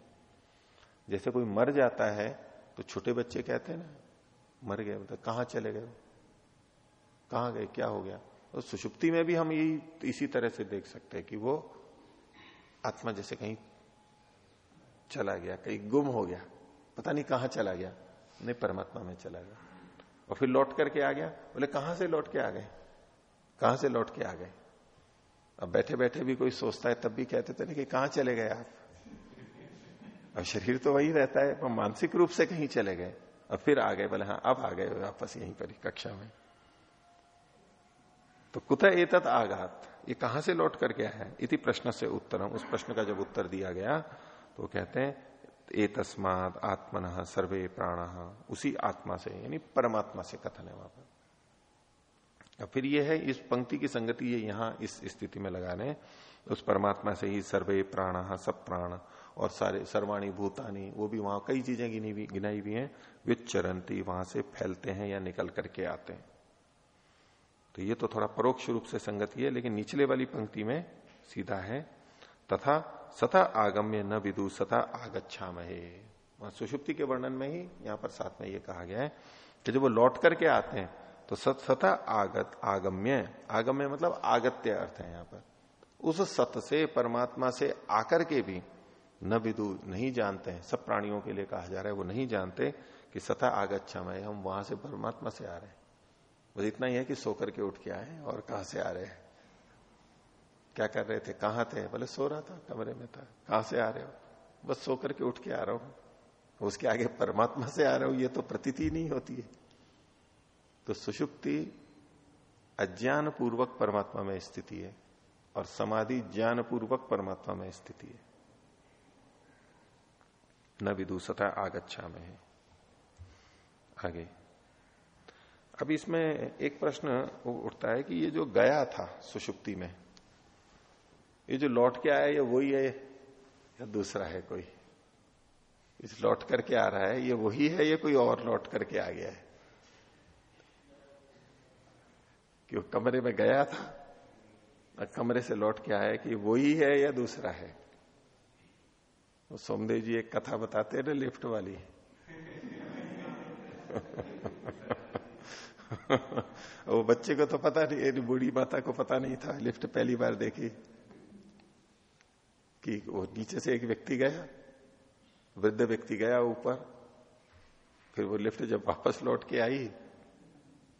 जैसे कोई मर जाता है तो छोटे बच्चे कहते हैं ना, मर गए मतलब कहाँ चले गए कहाँ गए? क्या हो गया? तो सुषुप्ति में भी हम यही, इसी तरह से देख सकते हैं कि वो आत्मा जैसे कहीं चला गया, कहीं गुम हो गया। पता नहीं कहाँ चला गया, नहीं परमात्मा में चला गया। और फिर लौट करके आ गया। बोले, कहाँ से लौट के आ गए? कहाँ से लौट के आ गए? अब बैठे बैठे भी कोई सोचता है, तब भी कहते थे कि कहाँ चले गए आप? अब शरीर तो वही रहता है पर मानसिक रूप से कहीं चले गए। अब फिर आ गए, बोले हाँ अब आ गए, वापस यहीं पर कक्षा में। तो कुत एतत आघात? ये कहाँ से लौट कर आया है? इति प्रश्न से उत्तर उस प्रश्न का जब उत्तर दिया गया तो कहते हैं ए तस्मात आत्मन सर्वे प्राण। उसी आत्मा से, यानी परमात्मा से कथन है वहाँ पर। अब फिर ये है, इस पंक्ति की संगति ये यहाँ इस स्थिति में लगाने। उस परमात्मा से ही सर्वे प्राण सब प्राण और सारे सर्वाणी भूतानी, वो भी वहाँ कई चीज़ें गिनी भी गिनाई हुई हैं। विचरंती वहाँ से फैलते हैं या निकल करके आते हैं। तो ये तो थोड़ा परोक्ष रूप से संगति है, लेकिन निचले वाली पंक्ति में सीधा है, तथा सता आगम्य न विदु, सता आगच्छा महे सुषुप्ति के वर्णन में ही यहाँ पर साथ में ये कहा गया है कि जब वो लौट करके आते हैं तो सत सता आगत, आगम्य। आगम्य मतलब आगत्य अर्थ है यहाँ पर। उस सत से, परमात्मा से आकर के भी न विदु नहीं जानते हैं। सब प्राणियों के लिए कहा जा रहा है, वो नहीं जानते कि सता आगच्छा है, हम वहाँ से परमात्मा से आ रहे हैं। बस इतना ही है कि सोकर के उठ के आए और कहा से आ रहे हैं? क्या कर रहे थे? कहाँ थे? बोले, सो रहा था, कमरे में था। कहाँ से आ रहे हो? बस सो करके उठ के आ रहा हूँ। उसके आगे परमात्मा से आ रहा हूँ, ये तो प्रतीति नहीं होती है। तो सुषुप्ति अज्ञान पूर्वक परमात्मा में स्थिति है और समाधि ज्ञान पूर्वक परमात्मा में स्थिति है। न विदुषता आगच्छा में है आगे। अब इसमें एक प्रश्न उठता है कि ये जो गया था सुषुप्ति में, ये जो लौट के आया, ये वही है या दूसरा है कोई? इस लौट करके आ रहा है, ये वही है या कोई और लौट करके आ गया है? कि वो कमरे में गया था और कमरे से लौट के आया कि वही है या दूसरा है। वो सोमदेव जी एक कथा बताते हैं ना, लिफ्ट वाली। <laughs> वो बच्चे को तो पता नहीं बूढ़ी माता को पता नहीं था, लिफ्ट पहली बार देखी कि वो नीचे से एक व्यक्ति गया, वृद्ध व्यक्ति गया ऊपर। फिर वो लिफ्ट जब वापस लौट के आई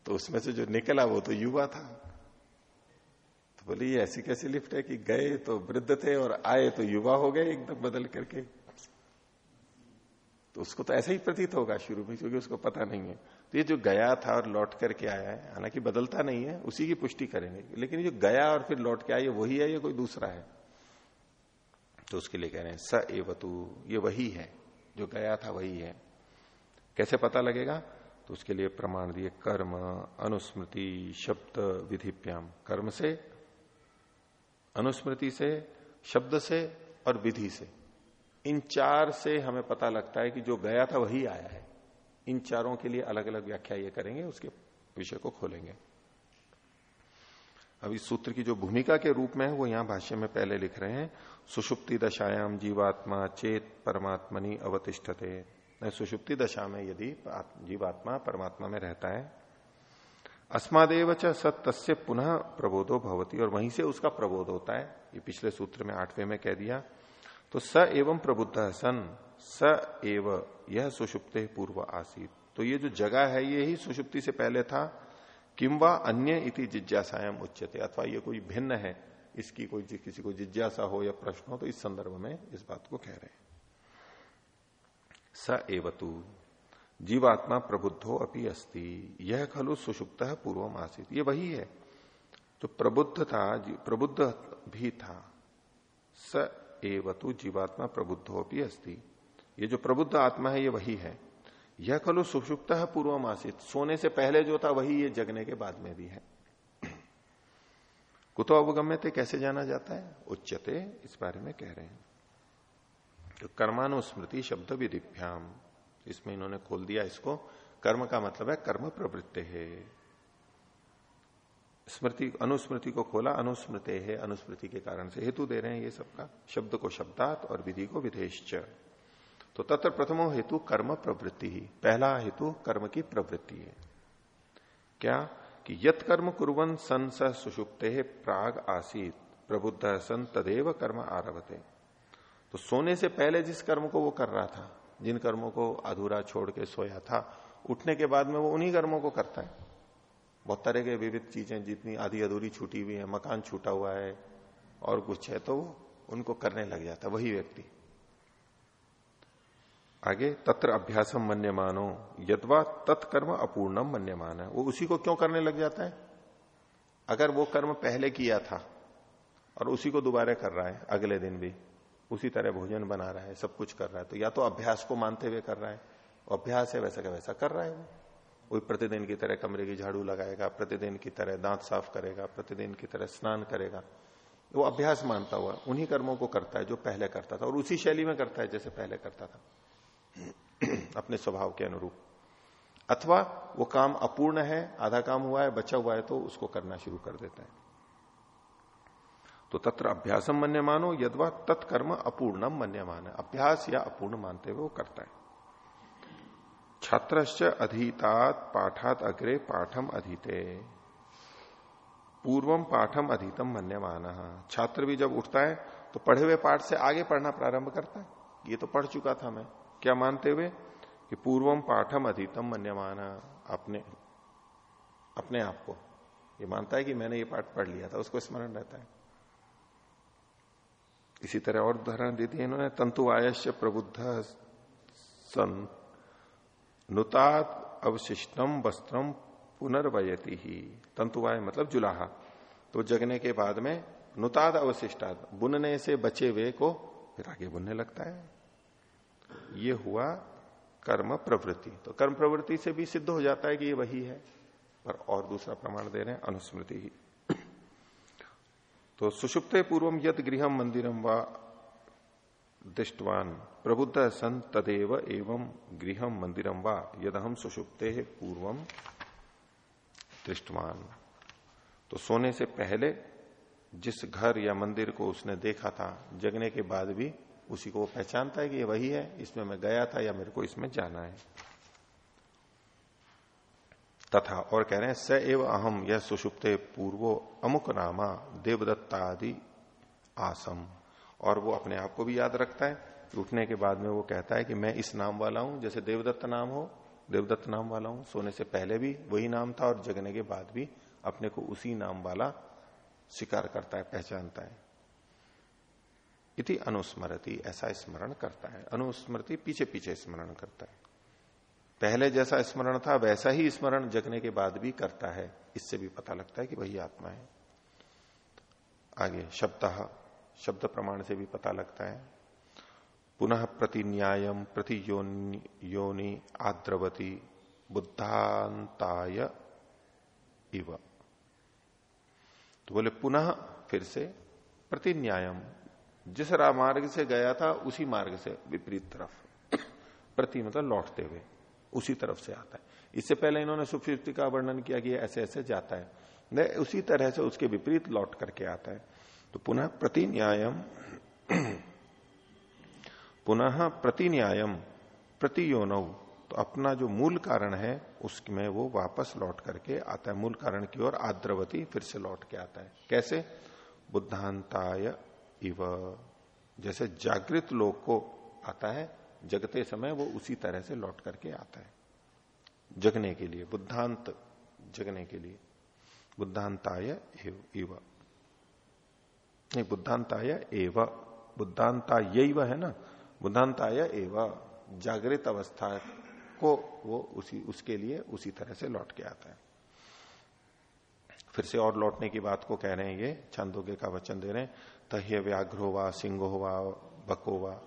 तो उसमें से जो निकला वो तो युवा था। तो बोले, ये ऐसी कैसी लिफ्ट है कि गए तो वृद्ध थे और आए तो युवा हो गए एकदम बदल करके। तो उसको तो ऐसा ही प्रतीत होगा शुरू में, क्योंकि उसको पता नहीं है। तो ये जो गया था और लौट करके आया है, हालाँकि बदलता नहीं है, उसी की पुष्टि करेंगे। लेकिन जो गया और फिर लौट के आया वही है या कोई दूसरा है? तो उसके लिए कह रहे हैं, स एवतु, ये वही है, जो गया था वही है। कैसे पता लगेगा? तो उसके लिए प्रमाण दिए कर्म, अनुस्मृति, शब्द, विधिप्याम। कर्म से, अनुस्मृति से, शब्द से और विधि से। इन चार से हमें पता लगता है कि जो गया था वही आया है। इन चारों के लिए अलग अलग व्याख्या ये करेंगे, उसके विषय को खोलेंगे। अब इस सूत्र की जो भूमिका के रूप में है, वो यहाँ भाष्य में पहले लिख रहे हैं, सुषुप्ति दशायाम जीवात्मा चेत परमात्मनि अवतिष्ठते। सुषुप्ति दशा में यदि जीवात्मा परमात्मा में रहता है। अस्मादेव च सत्य पुनः प्रबोधो भवती और वहीं से उसका प्रबोध होता है। ये पिछले सूत्र में आठवें में कह दिया। तो स एवं प्रबुद्ध सन, स एव यह सुषुप्ते पूर्व आसीत। तो ये जो जगह है, ये ही सुषुप्ति से पहले था। किंवा अन्य इति जिज्ञासायाम उच्चते अथवा ये कोई भिन्न है, इसकी कोई किसी को जिज्ञासा हो या प्रश्न हो तो इस संदर्भ में इस बात को कह रहे हैं। स एवतु। जीवात्मा प्रबुद्धो अपि अस्ति। यह खलु सुषुप्त है पूर्व आसित। ये वही है। जो प्रबुद्ध था प्रबुद्ध भी था। स एवतु जीवात्मा प्रबुद्धो अपि अस्ति। ये जो प्रबुद्ध आत्मा है, ये वही है। यह खलु सुषुप्त है पूर्व मासित सोने से पहले जो था, वही ये जगने के बाद में भी है। कुतो अवगम्य थे कैसे जाना जाता है? उच्चते इस बारे में कह रहे हैं। तो कर्मानुस्मृति शब्द विधिभ्याम इसमें इन्होंने खोल दिया इसको। कर्म का मतलब है कर्म प्रवृत्ति है। स्मृति, अनुस्मृति को खोला, अनुस्मृति है, अनुस्मृति के कारण से हेतु दे रहे हैं ये सबका। शब्द को शब्दात और विधि को विधेश्च। तो तत्र प्रथमो हेतु कर्म प्रवृत्ति ही। पहला हेतु कर्म की प्रवृत्ति है। क्या? कि यत कर्म कुरन सन सुषुप्ते प्राग आसीत। प्रबुद्ध सन तदेव कर्म आरभते। तो सोने से पहले जिस कर्म को वो कर रहा था, जिन कर्मों को अधूरा छोड़ के सोया था, उठने के बाद में वो उन्हीं कर्मों को करता है। बहुत तरह के विविध चीज़ें, जितनी आधी अधूरी छूटी हुई है, मकान छूटा हुआ है, और कुछ है तो वो उनको करने लग जाता वही व्यक्ति। आगे, तत्र अभ्यासम मन्य मानो यदवा तत्कर्म अपूर्णम मन्य मान है। वो उसी को क्यों करने लग जाता है? अगर वो कर्म पहले किया था, और उसी को दोबारा कर रहा है, अगले दिन भी। उसी तरह भोजन बना रहा है, सब कुछ कर रहा है। तो या तो अभ्यास को मानते हुए कर रहा है अभ्यास है, वैसा का वैसा कर रहा है वो। वही प्रतिदिन की तरह कमरे की झाड़ू लगाएगा, प्रतिदिन की तरह दांत साफ़ करेगा, प्रतिदिन की तरह स्नान करेगा। वो अभ्यास मानता हुआ, उन्हीं कर्मों को करता है जो पहले करता था और उसी शैली में करता है जैसे पहले करता था। <clears throat> अपने स्वभाव के अनुरूप। अथवा वो काम अपूर्ण है, आधा काम हुआ है, बचा हुआ है तो उसको करना शुरू कर देता है। तो तत्र अभ्यासम मन्य मानो यदवा तत्कर्म अपूर्णम मन्य मान अभ्यास या अपूर्ण मानते हुए वो करता है। छात्रश्च अधीतात पाठात अग्रे पाठम अधीते। पूर्वम पाठम अधीतम मन्यमान। छात्र भी जब उठता है तो पढ़े हुए पाठ से आगे पढ़ना प्रारंभ करता है। ये तो पढ़ चुका था मैं। क्या मानते हुए? कि पूर्वम पाठम अधितम मन्यमान। अपने अपने आप को। ये मानता है कि मैंने ये पाठ पढ़ लिया था, उसको स्मरण रहता है। इसी तरह और उदाहरण दे दिए इन्होंने, तंतु आयश्य प्रबुद्ध सन। नुतात अवशिष्टम वस्त्रम पुनर्वयती ही। तंतुवाय मतलब जुलाहा। तो जगने के बाद में नुताद अवशिष्टाद बुनने से बचे हुए को फिर आगे बुनने लगता है। ये हुआ कर्म प्रवृत्ति। तो कर्म प्रवृत्ति से भी सिद्ध हो जाता है कि ये वही है। पर और दूसरा प्रमाण दे रहे हैं, अनुस्मृति ही। तो सुषुप्ते पूर्वम यद गृह मंदिरम व दृष्टवान। प्रबुद्ध सन तदेव एवं गृह मंदिरम व यद हम सुषुप्ते पूर्वम दृष्टवान। तो सोने से पहले जिस घर या मंदिर को उसने देखा था, जगने के बाद भी उसी को वो पहचानता है कि ये वही है, इसमें मैं गया था या मेरे को इसमें जाना है। तथा और कह रहे हैं, स एव अहम यह सुषुप्ते पूर्वो अमुक नामा देवदत्तादि आसम। और वो अपने आप को भी याद रखता है। उठने के बाद में वो कहता है कि मैं इस नाम वाला हूँ, जैसे देवदत्त नाम हो, देवदत्त नाम वाला हूँ। सोने से पहले भी वही नाम था और जगने के बाद भी अपने को उसी नाम वाला स्वीकार करता है, पहचानता है। इति अनुस्मृति ऐसा स्मरण करता है। अनुस्मृति पीछे पीछे स्मरण करता है। पहले जैसा स्मरण था वैसा ही स्मरण जगने के बाद भी करता है। इससे भी पता लगता है कि वही आत्मा है। आगे शब्द शब्द प्रमाण से भी पता लगता है। पुनः प्रति न्यायम प्रति योनि, आद्रवती बुद्धांताय इव। तो बोले पुनः फिर से प्रति न्यायम जिस मार्ग से गया था उसी मार्ग से विपरीत तरफ़। प्रति मतलब लौटते हुए। उसी तरफ़ से आता है। इससे पहले इन्होंने सुप्ति का वर्णन किया कि ऐसे ऐसे जाता है। उसी तरह से उसके विपरीत लौट करके आता है। तो पुनः प्रति न्यायम पुनः प्रति न्यायम प्रति योनव तो अपना जो मूल कारण है, उसमें वो वापस लौट करके आता है। मूल कारण की ओर आद्रवती फिर से लौट के आता है। कैसे? बुद्धांताय इव। जैसे जागृत लोग को आता है जगते समय वो उसी तरह से लौट करके आता है। जगने के लिए, बुद्धांत जगने के लिए। बुद्धांताय इव। नहीं, बुद्धांताय एव। बुद्धांता यही है ना? बुद्धांताय एव। जागृत अवस्था को वो उसी उसके लिए उसी तरह से लौट के आता है। फिर से और लौटने की बात को कह रहे हैं ये छंदोगे का वचन दे रहे हैं तह्य व्याघ्रो वा, सिंहो वा, बको वा।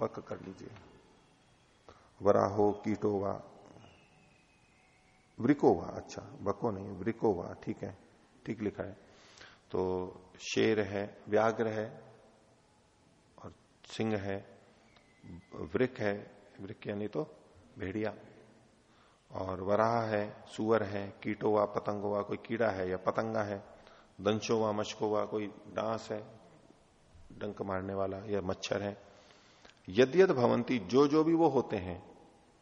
बक कर लीजिए। वराहो कीटो वा वृको वा अच्छा बको नहीं वृको वा ठीक है, ठीक लिखा है। तो शेर है, व्याघ्र है, और सिंह है, वृक है, वृक यानी तो भेड़िया। और वराह है, सुअर है कीटो वा पतंगो वा कोई कीड़ा है या पतंगा है दंशो वा मशको वा कोई डांस है, डंक मारने वाला या मच्छर है यद भवंती जो जो भी वो होते हैं,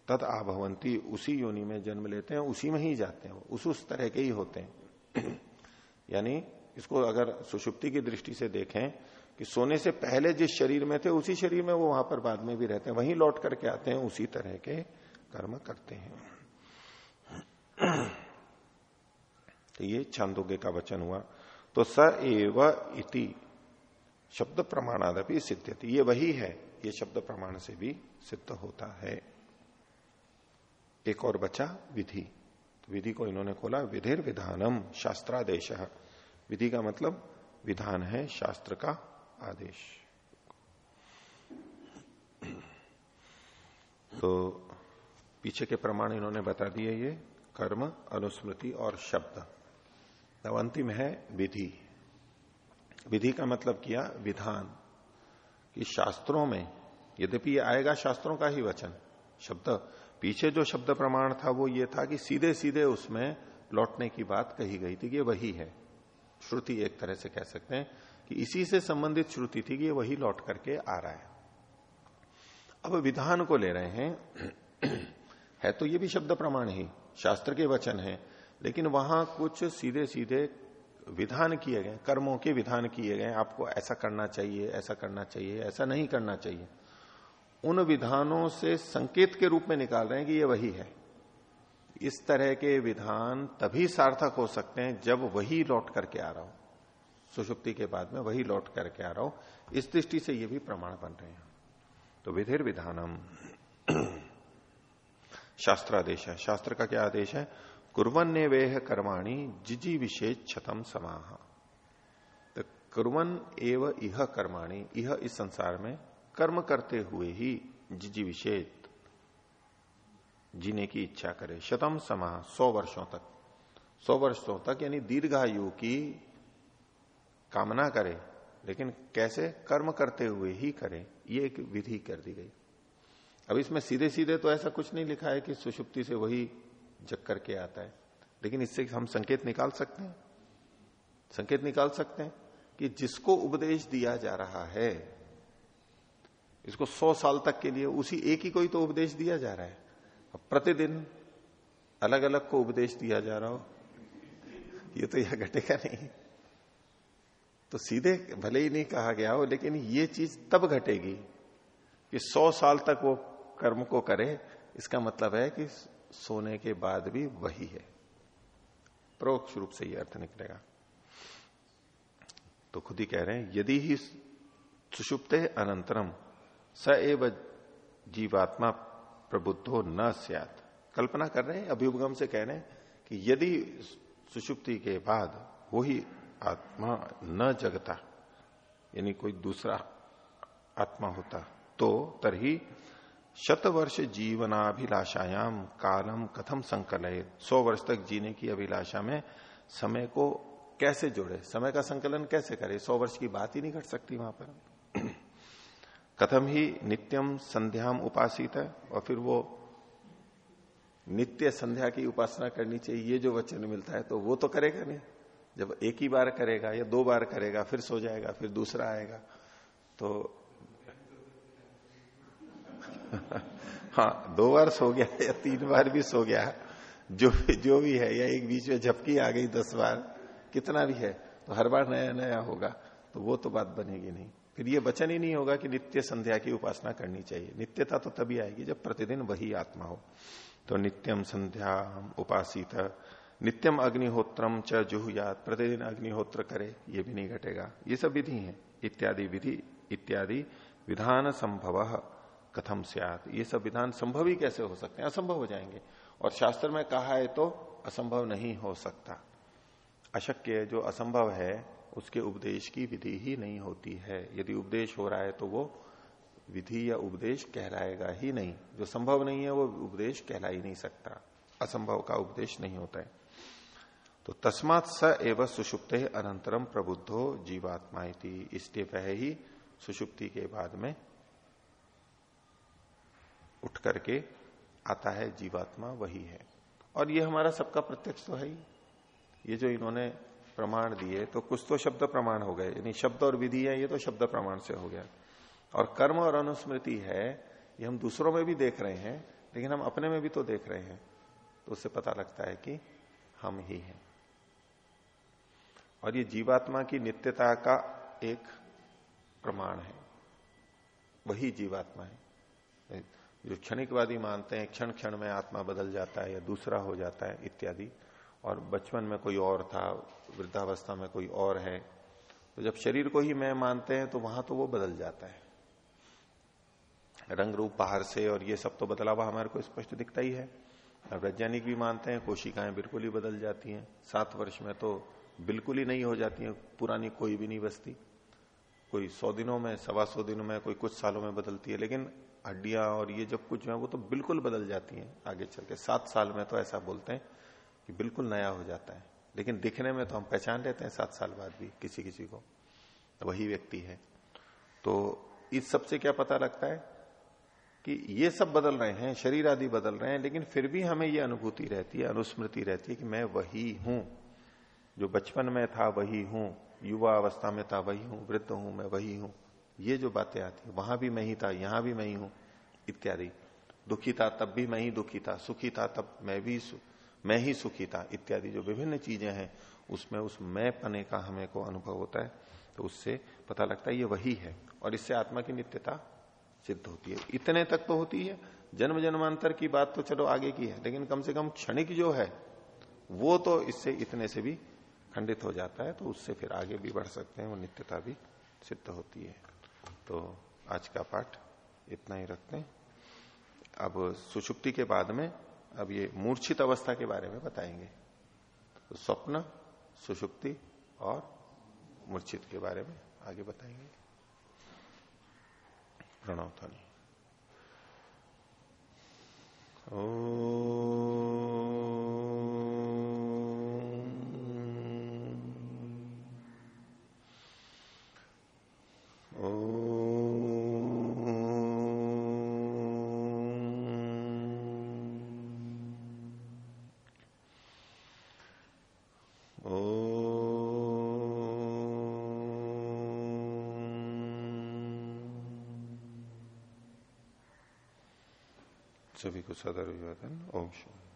तद आभवंती उसी योनि में जन्म लेते हैं, उसी में ही जाते हैं, उस उस तरह के ही होते हैं। <clears throat> यानी इसको अगर सुषुप्ति की दृष्टि से देखें, कि सोने से पहले जिस शरीर में थे, उसी शरीर में वो वहाँ पर बाद में भी रहते हैं, वहीं लौट करके आते हैं, उसी तरह के कर्म करते हैं। <clears throat> तो ये छांदोग्य का वचन हुआ। तो स एव इति, शब्द प्रमाणादपि सिद्ध ये वही है। ये शब्द प्रमाण से भी सिद्ध होता है। एक और बचा, विधि। तो विधि को इन्होंने खोला, विधिर विधानम, शास्त्रादेश। विधि का मतलब विधान है, शास्त्र का आदेश। तो पीछे के प्रमाण इन्होंने बता दिए ये, कर्म, अनुस्मृति और शब्द। अब अंतिम है विधि। विधि का मतलब किया, विधान। कि शास्त्रों में, यद्यपि ये आएगा शास्त्रों का ही वचन, शब्द, पीछे जो शब्द प्रमाण था वो ये था कि सीधे सीधे उसमें लौटने की बात कही गई थी कि वही है। श्रुति एक तरह से कह सकते हैं कि इसी से संबंधित श्रुति थी कि ये वही लौट करके आ रहा है। अब विधान को ले रहे हैं। <clears throat> है तो ये भी शब्द प्रमाण ही, शास्त्र के वचन है, लेकिन वहाँ कुछ सीधे सीधे विधान किए गए, कर्मों के विधान किए गए, आपको ऐसा करना चाहिए, ऐसा करना चाहिए, ऐसा नहीं करना चाहिए। उन विधानों से संकेत के रूप में निकाल रहे हैं कि ये वही है। इस तरह के विधान तभी सार्थक हो सकते हैं जब वही लौट करके आ रहा हो। सुषुप्ति के बाद में वही लौट करके आ रहा हो। इस दृष्टि से ये भी प्रमाण बन रहे हैं। तो विधिर विधानम शास्त्रादेश है। शास्त्र का क्या आदेश है? कुरन वेह कर्माणी जिजी विशेष छतम समाह। तो कुरन एव इह कर्माणी, इह इस संसार में कर्म करते हुए ही जिजी विशेष जीने की इच्छा करे। शतम समाह, सौ वर्षों तक, सौ वर्षों तक यानी दीर्घायु की कामना करे, लेकिन कैसे? कर्म करते हुए ही करे, ये एक विधि कर दी गई। अब इसमें सीधे सीधे तो ऐसा कुछ नहीं लिखा है कि सुषुप्ति से वही जग करके आता है। लेकिन इससे हम संकेत निकाल सकते हैं। संकेत निकाल सकते हैं कि जिसको उपदेश दिया जा रहा है, इसको सौ साल तक के लिए उसी एक ही कोई तो उपदेश दिया जा रहा है। प्रतिदिन अलग अलग को उपदेश दिया जा रहा हो, ये तो यह घटेगा नहीं। तो सीधे भले ही नहीं कहा गया हो, लेकिन ये चीज़ तब घटेगी कि सौ साल तक वो कर्म को करे, इसका मतलब है कि सोने के बाद भी वही है। परोक्ष रूप से यह अर्थ निकलेगा। तो खुद ही कह रहे हैं, यदि ही सुषुप्ते अनंतरम, स एव जीवात्मा प्रबुद्धो न सियात। कल्पना कर रहे हैं अभ्युपगम से कह रहे हैं कि यदि सुषुप्ति के बाद वही आत्मा न जगता, यानी कोई दूसरा आत्मा होता तो तरही शत वर्ष जीवनाभिलाषायाम कालम कथम संकलय। सौ वर्ष तक जीने की अभिलाषा में समय को कैसे जोड़े? समय का संकलन कैसे करे? सौ वर्ष की बात ही नहीं घट सकती वहाँ पर। <clears throat> कथम ही नित्यम संध्याम उपासित है और फिर वो नित्य संध्या की उपासना करनी चाहिए। ये जो वचन मिलता है तो वो तो करेगा नहीं। जब एक ही बार करेगा या दो बार करेगा, फिर सो जाएगा, फिर दूसरा आएगा तो <laughs> हाँ दो बार सो गया या तीन बार भी सो गया जो जो भी है, या एक बीच में झपकी आ गई दस बार, कितना भी है तो हर बार नया नया होगा तो वो तो बात बनेगी नहीं। फिर ये वचन ही नहीं होगा कि नित्य संध्या की उपासना करनी चाहिए। नित्यता तो तभी आएगी जब प्रतिदिन वही आत्मा हो। तो नित्यम संध्या उपासित नित्यम अग्निहोत्रम च जुहुयात, प्रतिदिन अग्निहोत्र करे, ये भी नहीं घटेगा। ये सब विधि है। इत्यादि विधि इत्यादि विधान संभव कथम सियात। ये सब विधान संभव ही कैसे हो सकते हैं? असंभव हो जाएँगे। और शास्त्र में कहा है तो असंभव नहीं हो सकता। अशक्य जो असंभव है, उसके उपदेश की विधि ही नहीं होती है। यदि उपदेश हो रहा है तो वो विधि या उपदेश कहलाएगा ही नहीं। जो संभव नहीं है, वो उपदेश कहला ही नहीं सकता। असंभव का उपदेश नहीं होता है। तो तस्मात स एवं सुषुप्त अनंतरम प्रबुद्धो जीवात्मा इसलिए वह ही सुषुप्ति के बाद में उठ करके आता है, जीवात्मा वही है। और ये हमारा सबका प्रत्यक्ष तो है ही। ये जो इन्होंने प्रमाण दिए तो कुछ तो शब्द प्रमाण हो गए। यानी शब्द और विधि है, ये तो शब्द प्रमाण से हो गया। और कर्म और अनुस्मृति है, ये हम दूसरों में भी देख रहे हैं, लेकिन हम अपने में भी तो देख रहे हैं। तो उससे पता लगता है कि हम ही हैं। और ये जीवात्मा की नित्यता का एक प्रमाण है। वही जीवात्मा है। जो क्षणिकवादी मानते हैं, क्षण क्षण में आत्मा बदल जाता है या दूसरा हो जाता है, इत्यादि। और बचपन में कोई और था, वृद्धावस्था में कोई और है तो जब शरीर को ही मैं मानते हैं तो वहाँ तो वो बदल जाता है। रंग रूप बाहर से और ये सब तो बदला हुआ हमारे को स्पष्ट दिखता ही है। वैज्ञानिक भी मानते हैं, कोशिकाएँ बिल्कुल ही बदल जाती हैं। सात वर्ष में तो बिल्कुल ही नहीं हो जाती हैं, पुरानी कोई भी नहीं बसती कोई सौ दिनों में, सवा सौ दिनों में, कोई कुछ सालों में बदलती है, लेकिन हड्डियाँ और ये जब कुछ है, वो तो बिल्कुल बदल जाती हैं आगे चल के। सात साल में तो ऐसा बोलते हैं कि बिल्कुल नया हो जाता है। लेकिन दिखने में तो हम पहचान लेते हैं सात साल बाद भी किसी किसी को। वही व्यक्ति है। तो इस सबसे क्या पता लगता है कि ये सब बदल रहे हैं, शरीर आदि बदल रहे हैं, लेकिन फिर भी हमें ये अनुभूति रहती है, अनुस्मृति रहती है कि मैं वही हूँ। जो बचपन में था वही हूँ, युवा अवस्था में था वही हूँ, वृद्ध हूँ मैं वही हूँ। ये जो बातें आती है, वहाँ भी मैं ही था, यहाँ भी मैं ही हूँ, इत्यादि। दुखी था, तब भी मैं ही दुखी था, सुखी था, तब मैं भी मैं ही सुखी था, इत्यादि जो विभिन्न चीज़ें हैं, उसमें उस मैं पने का हमें को अनुभव होता है तो उससे पता लगता है ये वही है, और इससे आत्मा की नित्यता सिद्ध होती है। इतने तक तो होती है, जन्म जन्मांतर की बात तो चलो आगे की है, लेकिन कम से कम क्षणिक जो है, वो तो इससे इतने से भी खंडित हो जाता है तो उससे फिर आगे भी बढ़ सकते हैं, वो नित्यता भी सिद्ध होती है। तो आज का पाठ इतना ही रखते हैं। अब सुषुप्ति के बाद में, अब ये मूर्छित अवस्था के बारे में बताएँगे। तो स्वप्न, सुषुप्ति और मूर्छित के बारे में आगे बताएँगे। प्रणव ध्वनि सदर अभिवादन ओम शुभ